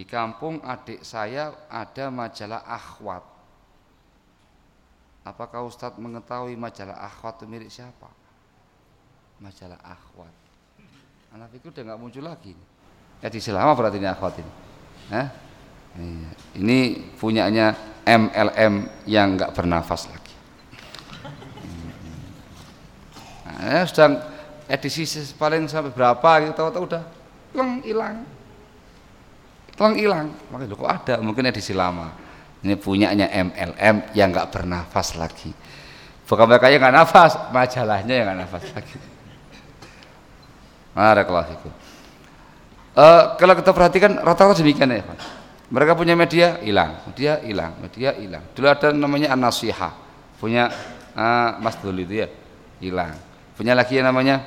Di kampung adik saya ada majalah akhwat. Apakah Ustadz mengetahui majalah akhwat itu milik siapa? Majalah akhwat. Anak itu udah nggak muncul lagi. Ya di selama berarti ini akhwat ini. Hah? Iya. Ini punyanya MLM yang nggak bernafas lagi. Nah, sedang edisi paling sampai berapa gitu tahu-tahu udah hilang tolong hilang makanya kok ada? Mungkin edisi lama. Ini punyanya MLM yang nggak bernafas lagi. Bukan mereka yang nggak nafas majalahnya yang nggak nafas lagi. Barakallahu uh, kalau kita perhatikan rata-rata demikian ya mereka punya media hilang. Media hilang. Media hilang. Dulu ada namanya an punya uh, Mas Dulu itu ya hilang. Punya lagi yang namanya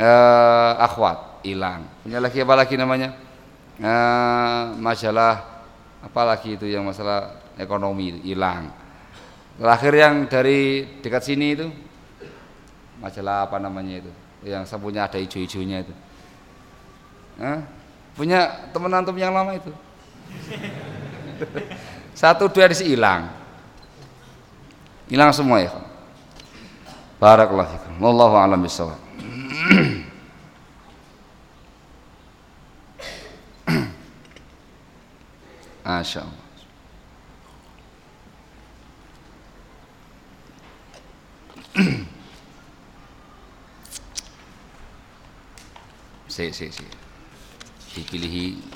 uh, akhwat hilang. Punya lagi apa lagi namanya nah, masalah apalagi itu yang masalah ekonomi hilang. Terakhir yang dari dekat sini itu masalah apa namanya itu? Yang sabunnya ada hijau-hijaunya itu. Punya teman antum yang lama itu. *laughs* Satu dua di hilang. Hilang semua ya Barakallahu fikum. Wallahu a'lam bishawab. *clears throat* Masya Allah. si, si, si. Dipilihi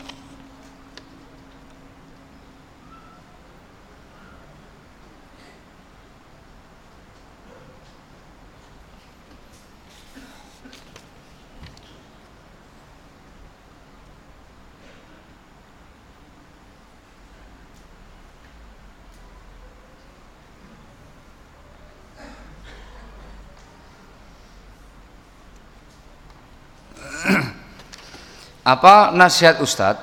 Apa nasihat Ustadz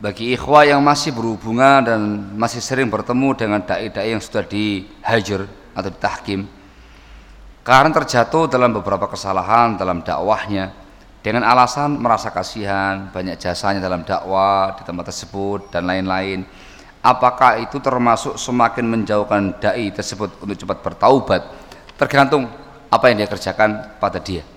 bagi ikhwah yang masih berhubungan dan masih sering bertemu dengan dai-dai yang sudah dihajar atau ditahkim? Karena terjatuh dalam beberapa kesalahan dalam dakwahnya dengan alasan merasa kasihan banyak jasanya dalam dakwah di tempat tersebut dan lain-lain. Apakah itu termasuk semakin menjauhkan dai tersebut untuk cepat bertaubat? Tergantung apa yang dia kerjakan pada dia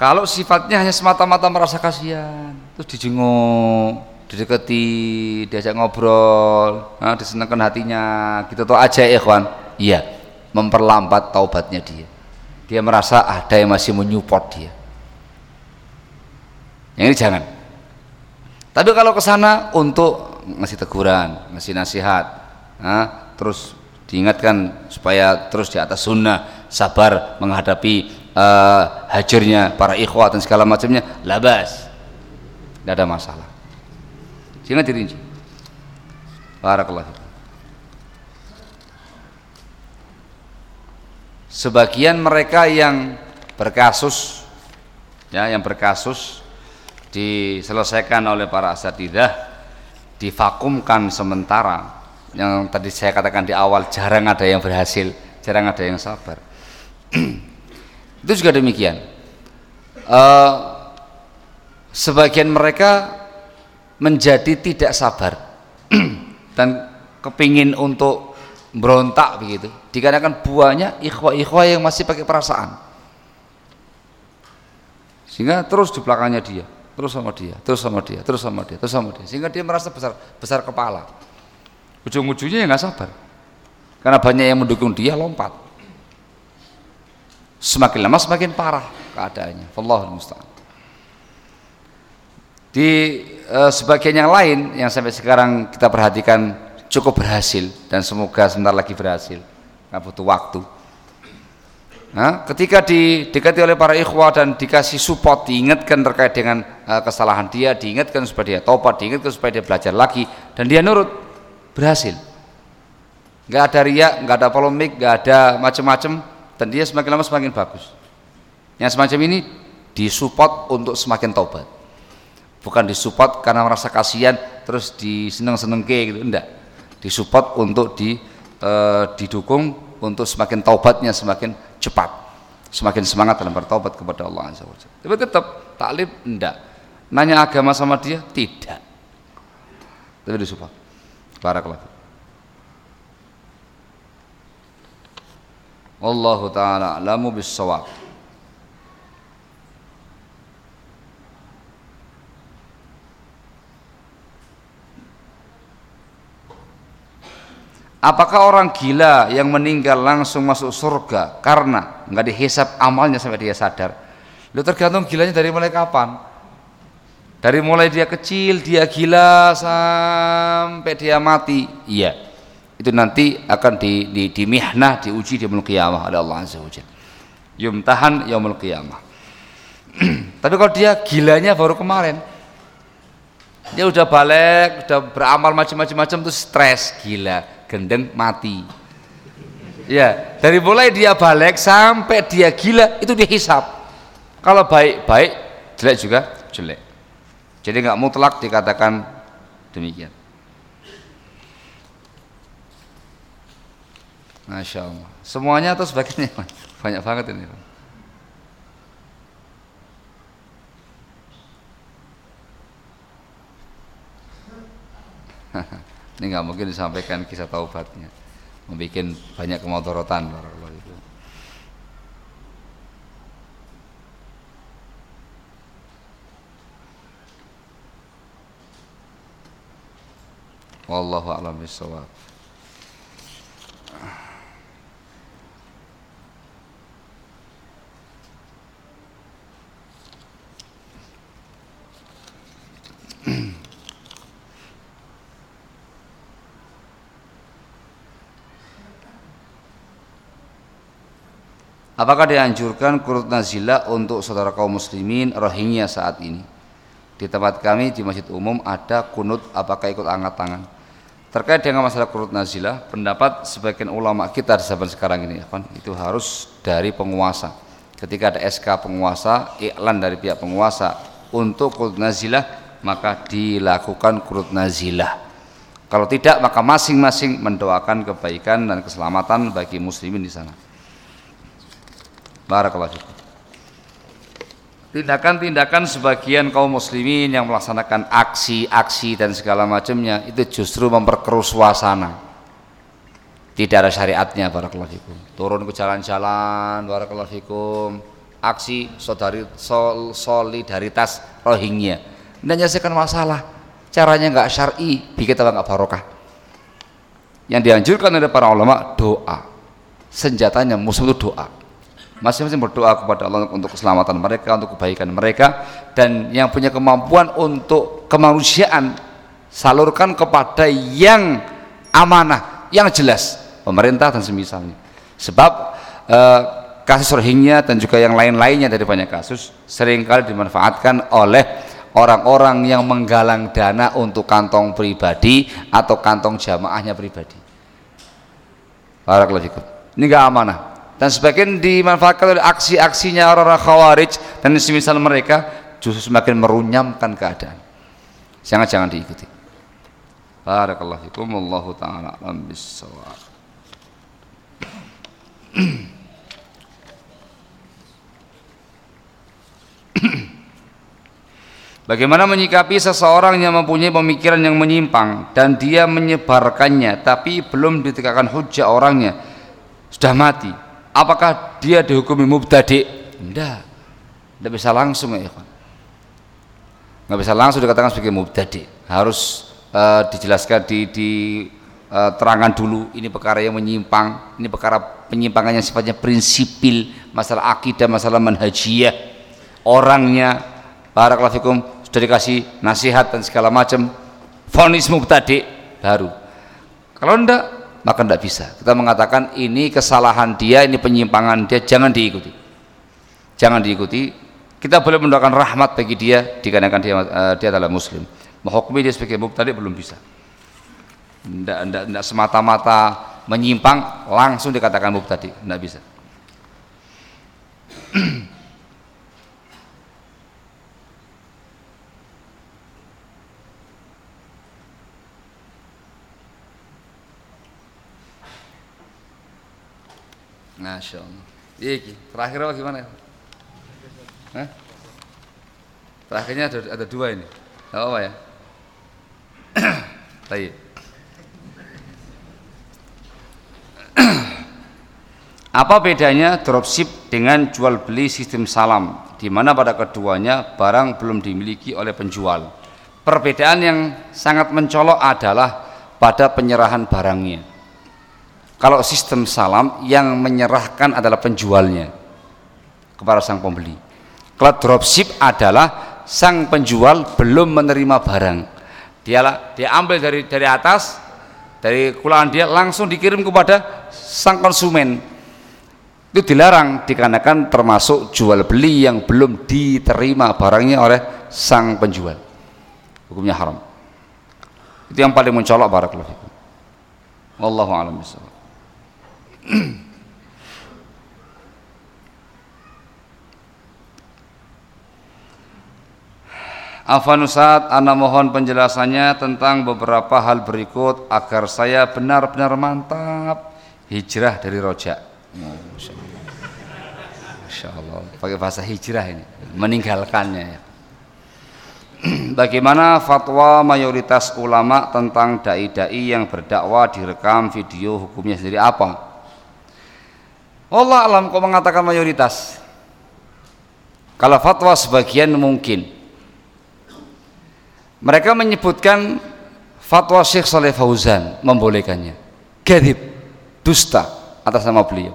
kalau sifatnya hanya semata-mata merasa kasihan, terus dijenguk, didekati, diajak ngobrol, nah, disenangkan hatinya, gitu tuh aja ikhwan. Iya, memperlambat taubatnya dia. Dia merasa ada yang masih menyupport dia. Yang ini jangan. Tapi kalau ke sana untuk ngasih teguran, ngasih nasihat, nah, terus diingatkan supaya terus di atas sunnah, sabar menghadapi uh, hajarnya para ikhwat dan segala macamnya labas tidak ada masalah. Sehingga dirinci. Barakallah sebagian mereka yang berkasus ya yang berkasus diselesaikan oleh para asatidah divakumkan sementara. Yang tadi saya katakan di awal jarang ada yang berhasil jarang ada yang sabar *clears throat* itu juga demikian. Uh, sebagian mereka menjadi tidak sabar *clears throat* dan kepingin untuk berontak begitu. Dikarenakan buahnya ikhwah-ikhwah yang masih pakai perasaan. Sehingga terus di belakangnya dia terus sama dia terus sama dia terus sama dia terus sama dia. Sehingga dia merasa besar besar kepala. Ujung-ujungnya ya nggak sabar. Karena banyak yang mendukung dia lompat semakin lama semakin parah keadaannya. Wallahu musta'an di e, sebagian yang lain yang sampai sekarang kita perhatikan cukup berhasil dan semoga sebentar lagi berhasil. Nggak butuh waktu. Nah, ketika didekati oleh para ikhwah dan dikasih support diingatkan terkait dengan e, kesalahan dia diingatkan supaya dia tobat diingatkan supaya dia belajar lagi dan dia nurut berhasil. Nggak ada riak nggak ada polemik nggak ada macam-macam dan dia semakin lama semakin bagus yang semacam ini disupport untuk semakin taubat bukan disupport karena merasa kasihan terus diseneng-seneng ke gitu enggak disupport untuk di uh, didukung untuk semakin taubatnya semakin cepat semakin semangat dalam bertobat kepada Allah Azza wa Tapi tetap taklim enggak. Nanya agama sama dia tidak. Tapi disupport. Barakallahu. Wallahu taala alamu bis-shawab. Apakah orang gila yang meninggal langsung masuk surga karena nggak dihisap amalnya sampai dia sadar? Lu tergantung gilanya dari mulai kapan? Dari mulai dia kecil dia gila sampai dia mati. Iya. Itu nanti akan di di, di mihnah, diuji di yaumul qiyamah oleh Allah Azza wa Jalla. Yumtahan yaumul qiyamah. *clears throat* Tapi kalau dia gilanya baru kemarin, dia udah balik, udah beramal macam-macam tuh stres, gila gendeng mati. Ya dari mulai dia balik sampai dia gila itu dihisap. Kalau baik baik jelek juga jelek. Jadi nggak mutlak dikatakan demikian Masya Allah. Semuanya atau sebagainya banyak banget ini *laughs* ini nggak mungkin disampaikan kisah taubatnya. Membuat banyak kemotorotan wallahu a'lam bishawab Apakah dianjurkan kurut nazilah untuk saudara kaum muslimin rohingya saat ini? Di tempat kami di masjid umum ada kunut apakah ikut angkat tangan? Terkait dengan masalah kurut nazilah, pendapat sebagian ulama kita di zaman sekarang ini, itu harus dari penguasa. Ketika ada SK penguasa, iklan dari pihak penguasa untuk kurut nazilah, maka dilakukan kurut nazilah. Kalau tidak, maka masing-masing mendoakan kebaikan dan keselamatan bagi muslimin di sana. Barakallahu. Tindakan-tindakan sebagian kaum muslimin yang melaksanakan aksi-aksi dan segala macamnya itu justru memperkeruh suasana. Tidak ada syariatnya barakallahu fikum. Turun ke jalan-jalan barakallahu fikum. Aksi solidaritas Rohingya. Dan menyelesaikan masalah. Caranya nggak syar'i, bikin tambah nggak barokah. Yang dianjurkan oleh para ulama doa. Senjatanya musuh itu doa masing-masing berdoa kepada Allah untuk keselamatan mereka, untuk kebaikan mereka dan yang punya kemampuan untuk kemanusiaan salurkan kepada yang amanah, yang jelas pemerintah dan semisalnya. Sebab eh, kasus Rohingya dan juga yang lain-lainnya dari banyak kasus sering kali dimanfaatkan oleh orang-orang yang menggalang dana untuk kantong pribadi atau kantong jamaahnya pribadi. Ini enggak amanah. Dan sebagian dimanfaatkan oleh aksi-aksinya orang-orang khawarij dan semisal mereka justru semakin merunyamkan keadaan. Jangan jangan diikuti. Barakallahu fikum. Wallahu taala alam bisawab *clears throat* Bagaimana menyikapi seseorang yang mempunyai pemikiran yang menyimpang dan dia menyebarkannya tapi belum ditegakkan hujah orangnya sudah mati apakah dia dihukumi mubtadi? Tidak. Tidak bisa langsung ya, Nggak bisa langsung dikatakan sebagai mubtadi. Harus uh, dijelaskan di, di uh, terangan dulu ini perkara yang menyimpang, ini perkara penyimpangannya sifatnya prinsipil, masalah akidah, masalah manhajiyah, orangnya, barakallahu fikum sudah dikasih nasihat dan segala macam, fonis mubtadi baru. Kalau enggak maka tidak bisa. Kita mengatakan ini kesalahan dia ini penyimpangan dia jangan diikuti. Jangan diikuti. Kita boleh mendoakan rahmat bagi dia dikarenakan dia uh, dia adalah muslim. Menghukumi dia sebagai mubtadi belum bisa. Tidak semata-mata menyimpang langsung dikatakan mubtadi tidak bisa *clears throat* Masya Allah. Iya, terakhir apa gimana? Hah? Terakhirnya ada, ada dua ini. Tidak apa ya? *coughs* Baik. *coughs* Apa bedanya dropship dengan jual beli sistem salam di mana pada keduanya barang belum dimiliki oleh penjual. Perbedaan yang sangat mencolok adalah pada penyerahan barangnya. Kalau sistem salam yang menyerahkan adalah penjualnya kepada sang pembeli. Kalau dropship adalah sang penjual belum menerima barang. Dialah dia ambil dari dari atas dari kulaan dia langsung dikirim kepada sang konsumen. Itu dilarang dikarenakan termasuk jual beli yang belum diterima barangnya oleh sang penjual. Hukumnya haram. Itu yang paling mencolok barakallahu fikum. Wallahu a'lam *clears throat* Afan Ustaz, Ana mohon penjelasannya tentang beberapa hal berikut agar saya benar-benar mantap hijrah dari rojak. Oh, Masya Allah. Pakai bahasa hijrah ini. Meninggalkannya ya. *clears throat* Bagaimana fatwa mayoritas ulama tentang dai-dai yang berdakwah direkam video hukumnya sendiri apa? Allah alam kau mengatakan mayoritas. Kalau fatwa sebagian mungkin. Mereka menyebutkan fatwa Syekh Saleh Fauzan membolehkannya. Gadib, dusta atas nama beliau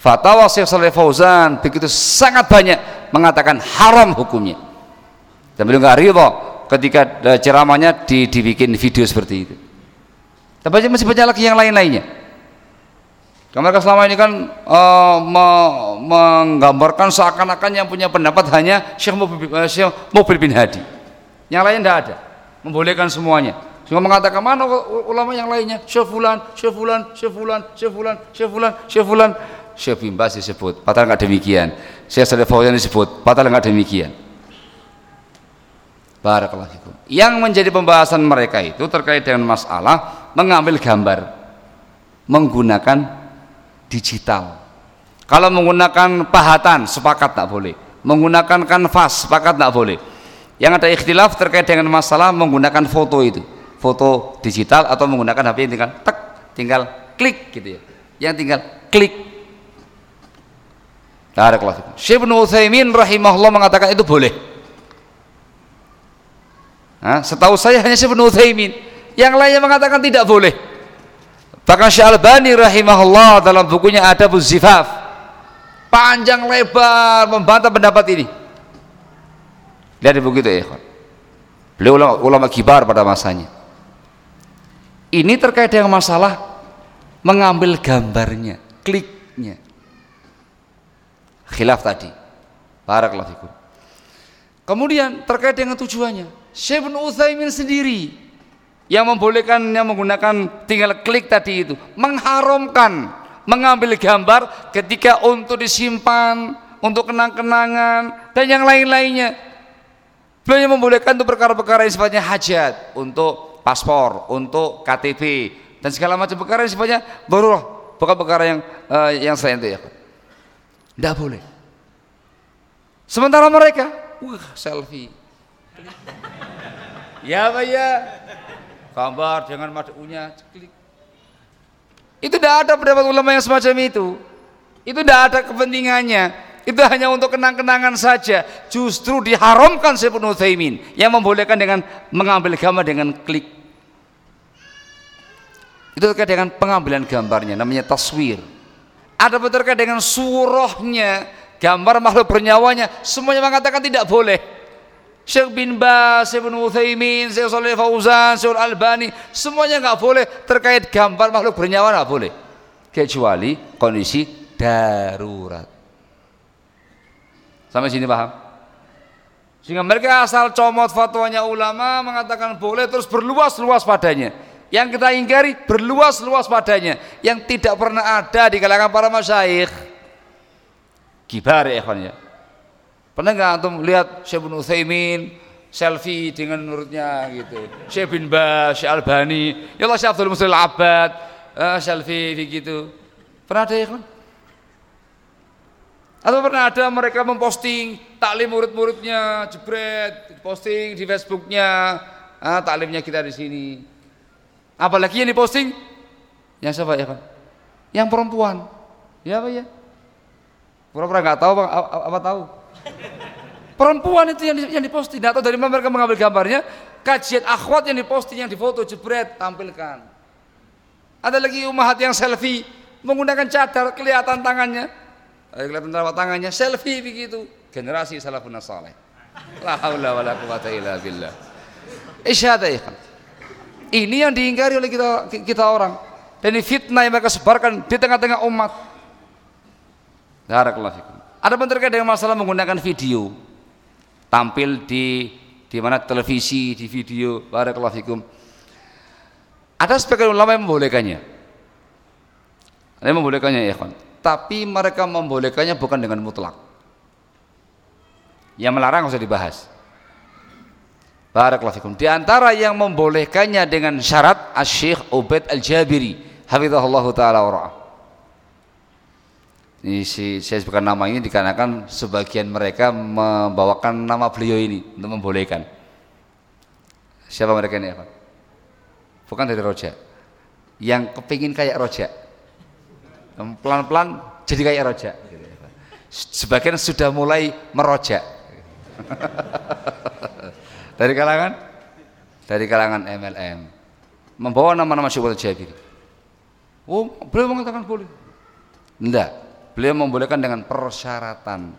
fatwa Syekh Saleh Fauzan begitu sangat banyak mengatakan haram hukumnya dan beliau nggak ridho ketika eh, ceramahnya di, dibikin video seperti itu tapi masih banyak lagi yang lain-lainnya mereka selama ini kan uh, me menggambarkan seakan-akan yang punya pendapat hanya Syekh Syekh Mobil bin Hadi. Yang lain tidak ada. Membolehkan semuanya. Sehingga mengatakan mana ulama yang lainnya? Syekh Fulan, Syekh Fulan, Syekh Fulan, Syekh Fulan, Syekh Fulan, Syekh Fulan. Syekh bin Bas disebut padahal nggak demikian. Syekh Saleh Fauzan disebut padahal nggak demikian. Barakallahu yang menjadi pembahasan mereka itu terkait dengan masalah mengambil gambar menggunakan digital. Kalau menggunakan pahatan sepakat tak boleh. Menggunakan kanvas sepakat tak boleh. Yang ada ikhtilaf terkait dengan masalah menggunakan foto itu. Foto digital atau menggunakan HP yang tinggal tek tinggal klik gitu ya. Yang tinggal klik. Barakallahu Syekh Ibnu Utsaimin rahimahullah mengatakan itu boleh. Nah, setahu saya hanya Syekh Ibnu Utsaimin. Yang lainnya mengatakan tidak boleh. Bahkan Syekh Albani rahimahullah dalam bukunya Adabuz Zifaf panjang lebar membantah pendapat ini. Lihat di buku itu ya, Beliau ulama, ulama kibar pada masanya. Ini terkait dengan masalah mengambil gambarnya, kliknya. Khilaf tadi. Barakallahu. Kemudian terkait dengan tujuannya, Syekh Utsaimin sendiri yang membolehkan yang menggunakan tinggal klik tadi itu mengharamkan mengambil gambar ketika untuk disimpan, untuk kenang-kenangan dan yang lain-lainnya. Beliau membolehkan untuk perkara-perkara yang sifatnya hajat, untuk paspor, untuk KTP dan segala macam perkara yang sifatnya darurat, bukan perkara yang uh, yang selain itu ya. Tidak boleh. Sementara mereka, wah selfie. ya Pak ya, gambar dengan madunya, klik. Itu tidak ada pendapat ulama yang semacam itu. Itu tidak ada kepentingannya. Itu hanya untuk kenang-kenangan saja. Justru diharamkan sepenuh Utsaimin yang membolehkan dengan mengambil gambar dengan klik. Itu terkait dengan pengambilan gambarnya namanya taswir. Ada terkait dengan surahnya, gambar makhluk bernyawanya, semuanya mengatakan tidak boleh. Syekh bin Bas, Syekh bin Uthaymin, Syekh Saleh Fauzan, Syekh Albani, semuanya nggak boleh terkait gambar makhluk bernyawa nggak boleh. Kecuali kondisi darurat. Sampai sini paham? Sehingga mereka asal comot fatwanya ulama mengatakan boleh terus berluas-luas padanya. Yang kita ingkari berluas-luas padanya yang tidak pernah ada di kalangan para masyayikh. Kibar ya ikhwan ya. Pernah nggak antum lihat Syekh bin Utsaimin selfie dengan menurutnya gitu. Syekh bin Bas, Syekh Albani, ya Allah Syekh Abdul Muslim Abad, uh, selfie begitu. Pernah ada ya kan? Atau pernah ada mereka memposting taklim murid-muridnya, jebret, posting di Facebooknya, ah, taklimnya kita di sini. Apalagi yang diposting, yang siapa ya kan? Yang perempuan, ya apa ya? Pura-pura nggak tahu apa, apa, apa tahu? Perempuan itu yang, yang diposting, atau dari mana mereka mengambil gambarnya? Kajian akhwat yang diposting, yang difoto, jebret, tampilkan. Ada lagi umat yang selfie, menggunakan cadar, kelihatan tangannya, kelihatan telapak tangannya. Selfie begitu. Generasi salafun saleh. La haula wala quwata illa billah. Isyhada ya ini yang diingkari oleh kita kita orang. Dan ini fitnah yang mereka sebarkan di tengah-tengah umat. Barakallahu fikum ada pun terkait dengan masalah menggunakan video. Tampil di di mana? Televisi di video. Barakallahu fikum. Ada sebagian ulama yang membolehkannya. Ada yang membolehkannya ya kawan tapi mereka membolehkannya bukan dengan mutlak. Yang melarang usah dibahas. Barakallahu fikum. Di antara yang membolehkannya dengan syarat Asy-Syaikh Ubaid Al-Jabiri, hafizahullah taala wa Ini si, saya sebutkan nama ini dikarenakan sebagian mereka membawakan nama beliau ini untuk membolehkan. Siapa mereka ini? Apa? Bukan dari Roja. Yang kepingin kayak Roja pelan-pelan jadi kayak rojak sebagian sudah mulai merojak *laughs* dari kalangan dari kalangan MLM membawa nama-nama syukur Jabiri oh beliau mengatakan boleh enggak beliau membolehkan dengan persyaratan.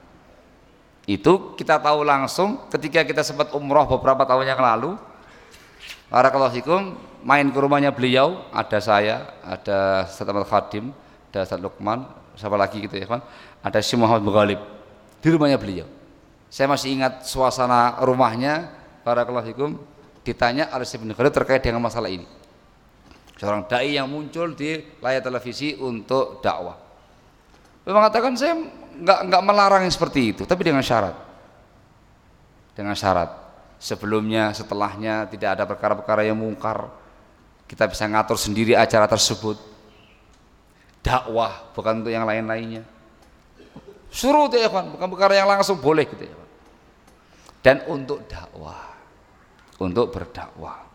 Itu kita tahu langsung ketika kita sempat umroh beberapa tahun yang lalu. Barakallahu fikum main ke rumahnya beliau ada saya ada Ustaz Khadim ada Ustaz Lukman, siapa lagi gitu ya kan ada si Muhammad Mughalib di rumahnya beliau. Saya masih ingat suasana rumahnya para fikum ditanya oleh Syekh bin terkait dengan masalah ini. Seorang dai yang muncul di layar televisi untuk dakwah Beliau mengatakan saya nggak nggak melarang yang seperti itu. Tapi dengan syarat. Dengan syarat. Sebelumnya setelahnya tidak ada perkara-perkara yang mungkar. Kita bisa ngatur sendiri acara tersebut. Dakwah bukan untuk yang lain-lainnya. Suruh ya kan bukan perkara yang langsung boleh gitu ya dan untuk dakwah. Untuk berdakwah.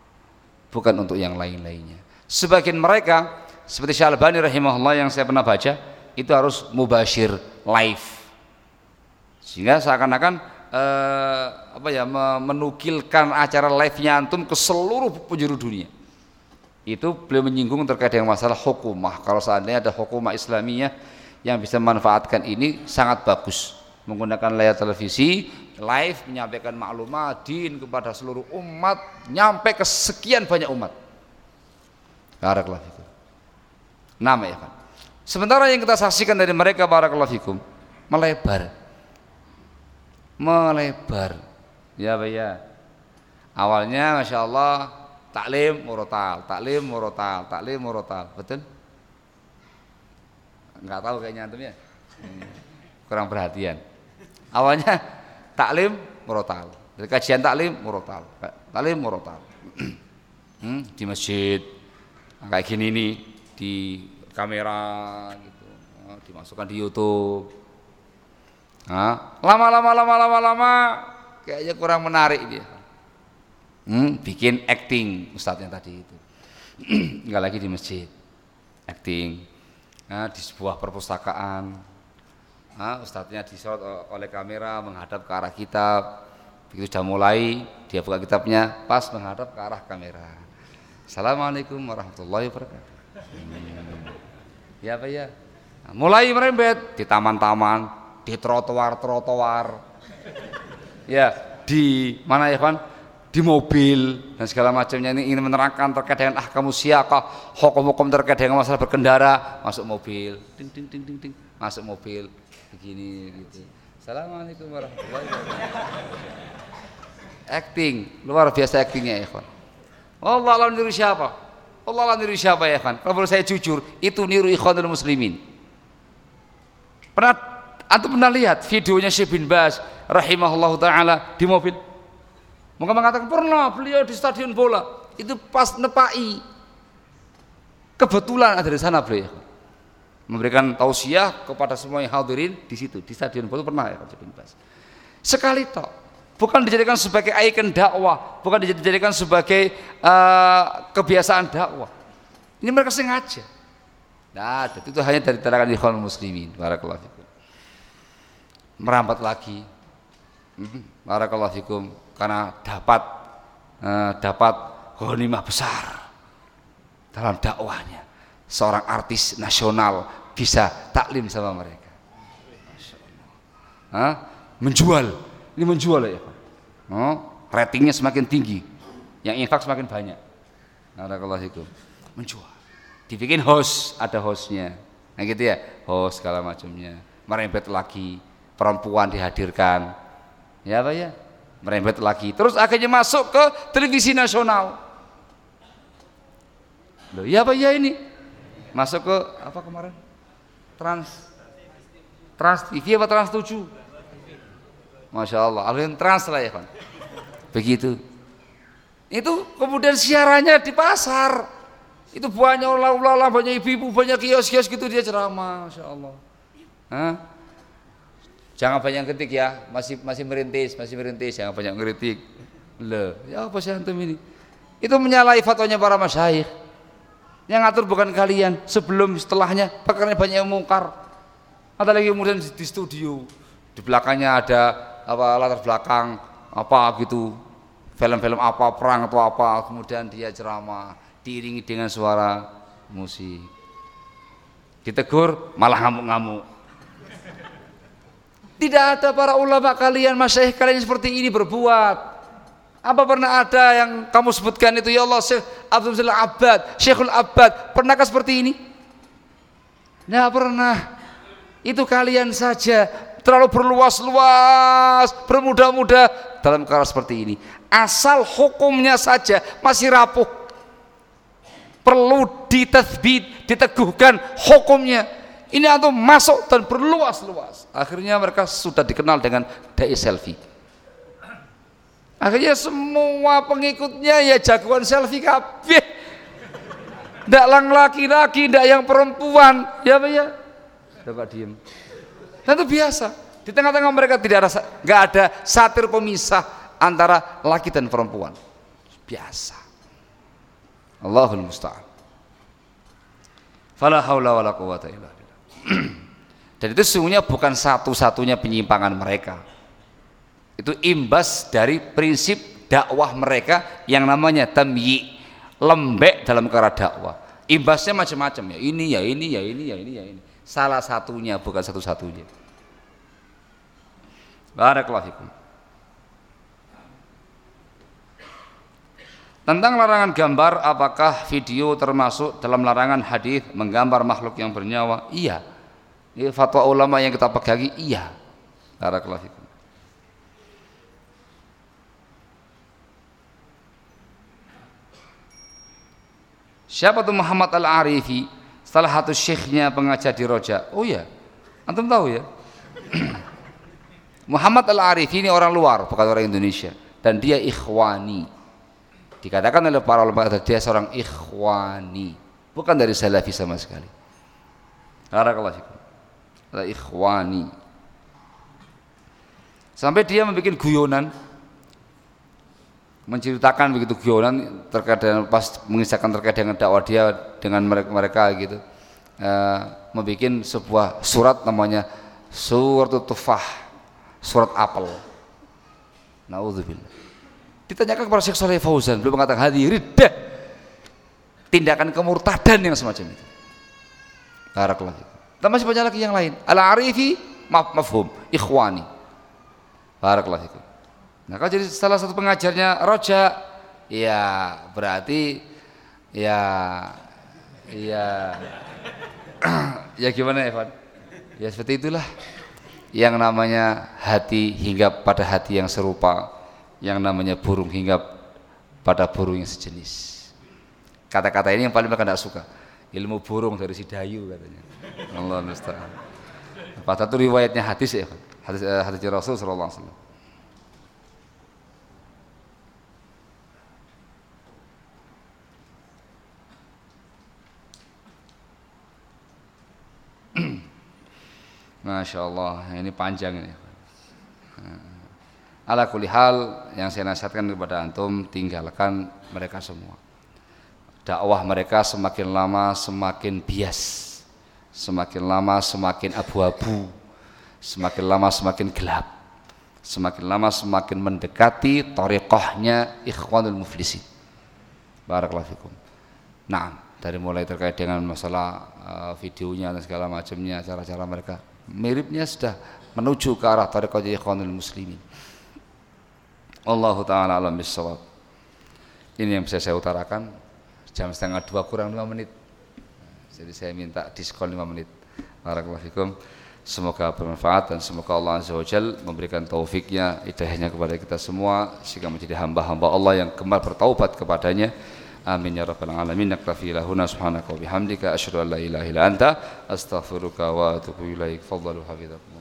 Bukan untuk yang lain-lainnya. Sebagian mereka seperti Syalbani rahimahullah yang saya pernah baca itu harus mubashir live. Sehingga seakan-akan eh, apa ya menukilkan acara live-nya antum ke seluruh penjuru dunia. Itu beliau menyinggung terkait dengan masalah hukumah. Kalau seandainya ada hukumah Islamiyah yang bisa memanfaatkan ini sangat bagus. Menggunakan layar televisi live menyampaikan maklumat din kepada seluruh umat nyampe ke sekian banyak umat. Barakallahu fikum. Nama ya kan sementara yang kita saksikan dari mereka barakallahu fikum melebar. Melebar. Ya Pak ya. Awalnya Masya Allah taklim murotal taklim murotal taklim murotal. Betul? Nggak tahu kayaknya antum ya. Kurang perhatian. Awalnya taklim murotal. Dari kajian taklim murotal. Taklim murotal. Hmm, di masjid. Kayak gini nih di kamera gitu. Oh, dimasukkan di YouTube. Nah, lama lama lama kayaknya kurang menarik dia. Hmm, bikin acting ustadznya tadi itu. *clears throat* Enggak lagi di masjid. Acting. Nah, di sebuah perpustakaan. Nah, ustadznya disorot oleh kamera menghadap ke arah kitab. Begitu sudah mulai dia buka kitabnya pas menghadap ke arah kamera. Assalamualaikum warahmatullahi wabarakatuh. hmm. Ya apa ya? Nah, mulai merembet di taman-taman di trotoar-trotoar. Ya di mana ya kan di mobil dan segala macamnya. Ini ingin menerangkan terkait dengan ah kamu siapa hukum-hukum terkait dengan masalah berkendara? Masuk mobil. Ding ding ding ding ding masuk mobil. Begini gitu. Assalamualaikum warahmatullahi wabarakatuh. Acting. Luar biasa actingnya ya kan Allah Allah niru siapa Allah Allah niru siapa ya kan kalau saya jujur itu niru ikhwanul muslimin. Pernah antum pernah lihat videonya Syekh bin Bas rahimahullah taala di mobil? Maka mengatakan pernah beliau di stadion bola. Itu pas nepai. Kebetulan ada di sana beliau. memberikan tausiah kepada semua yang hadirin di situ di stadion Batu pernah ya Pak bin Bas. Sekali tok bukan dijadikan sebagai ikon dakwah bukan dijadikan sebagai uh, kebiasaan dakwah. Ini mereka sengaja. Nah itu hanya dari terakan ikhwan muslimin. Barakallahu fikum. Merambat lagi. Hmm, barakallahu fikum. Karena dapat uh, dapat ghanimah besar dalam dakwahnya. Seorang artis nasional bisa taklim sama mereka. Hah? Menjual, ini menjual ya Pak. Oh, ratingnya semakin tinggi, yang infak semakin banyak. Barakallahu itu menjual. Dibikin host, ada hostnya. Nah gitu ya, host segala macamnya. Merembet lagi, perempuan dihadirkan. Ya Pak ya, merembet lagi. Terus akhirnya masuk ke televisi nasional. Loh, ya Pak ya ini masuk ke apa kemarin trans trans TV apa trans 7 Masya Allah alun lah ya kan begitu. Itu kemudian siarannya di pasar. Itu banyak ulama banyak ibu-ibu banyak kios-kios gitu dia ceramah Masya Allah Hah? jangan banyak kritik ya. Masih masih merintis masih merintis. Jangan banyak kritik le ya apa sih antum ini? Itu menyalahi fatwanya para masyayikh yang ngatur bukan kalian. Sebelum setelahnya perkara banyak yang mungkar. Ada lagi kemudian di studio. Di belakangnya ada apa latar belakang apa gitu. Film-film apa perang atau apa kemudian dia ceramah diiringi dengan suara musik. Ditegur malah ngamuk-ngamuk. Tidak ada para ulama kalian masyaih kalian seperti ini berbuat. Apa pernah ada yang kamu sebutkan itu? Ya Allah Syekh Abdul Abad, Syekhul Abad, pernahkah seperti ini? Tidak pernah. Itu kalian saja terlalu berluas-luas, bermudah-mudah dalam perkara seperti ini. Asal hukumnya saja masih rapuh. Perlu ditathbit, diteguhkan hukumnya. Ini atau masuk dan berluas-luas. Akhirnya mereka sudah dikenal dengan dai selfie. Akhirnya semua pengikutnya ya jagoan selfie kabeh. Ndak lang laki-laki, ndak yang perempuan, ya Pak ya. Coba diem. Dan itu biasa. Di tengah-tengah mereka tidak ada nggak ada satir pemisah antara laki dan perempuan. Biasa. Allahul musta'an. Fala haula wala quwata illa billah. *clears throat* Dan itu sesungguhnya bukan satu-satunya penyimpangan mereka itu imbas dari prinsip dakwah mereka yang namanya tamyi lembek dalam perkara dakwah imbasnya macam-macam ya ini ya ini ya ini ya ini ya ini salah satunya bukan satu-satunya barakallahu fikum Tentang larangan gambar, apakah video termasuk dalam larangan hadis menggambar makhluk yang bernyawa? Iya. Ini fatwa ulama yang kita pegangi, iya. Barakallahu. Siapa tuh Muhammad Al-Arifi? Salah satu syekhnya pengajar di Roja. Oh ya, antum tahu ya? *clears throat* Muhammad Al-Arifi ini orang luar, bukan orang Indonesia. Dan dia ikhwani. Dikatakan oleh para ulama dia seorang ikhwani, bukan dari salafi sama sekali. Barakallahu fikum. ikhwani. Sampai dia membuat guyonan menceritakan begitu guyonan terkait dengan pas mengisahkan terkait dengan dakwah dia dengan mereka mereka gitu e, membuat sebuah surat namanya surat tufah surat apel. Naudzubillah. Ditanyakan kepada Syekh Saleh Fauzan belum mengatakan hadirin deh tindakan kemurtadan yang semacam itu. Barakallahu dan masih banyak lagi yang lain. Al-arifi mafhum. Ikhwani. Barakallahu Nah kalau jadi salah satu pengajarnya Roja, ya berarti ya ya *clears throat* ya gimana Evan? Ya seperti itulah yang namanya hati hingga pada hati yang serupa, yang namanya burung hingga pada burung yang sejenis. Kata-kata ini yang paling mereka tidak suka. Ilmu burung dari si Dayu katanya. Allah musta'an. Padahal itu riwayatnya hadis ya, hadis, eh, hadis Rasul sallallahu alaihi wasallam. *clears throat* Masya Allah, ini panjang ini. Ala kuli hal yang saya nasihatkan kepada antum tinggalkan mereka semua. Dakwah mereka semakin lama semakin bias, semakin lama semakin abu-abu, semakin lama semakin gelap, semakin lama semakin mendekati torikohnya ikhwanul muflisin. Barakallahu fikum. Nah, dari mulai terkait dengan masalah uh, videonya dan segala macamnya, cara-cara mereka miripnya sudah menuju ke arah tarekat ikhwanul muslimin. Allah taala alam bisawab. Ini yang bisa saya utarakan. Jam setengah dua kurang lima menit. Jadi saya minta diskon lima menit. Barakallahu fikum. Semoga bermanfaat dan semoga Allah Azza wa Jal memberikan taufiknya, hidayahnya kepada kita semua sehingga menjadi hamba-hamba Allah yang gemar bertaubat kepadanya. Amin ya rabbal alamin. Naktafi lahuna subhanaka wa bihamdika asyhadu an la ilaha illa anta astaghfiruka wa atubu ilaik. Fadhalu hafizakumullah.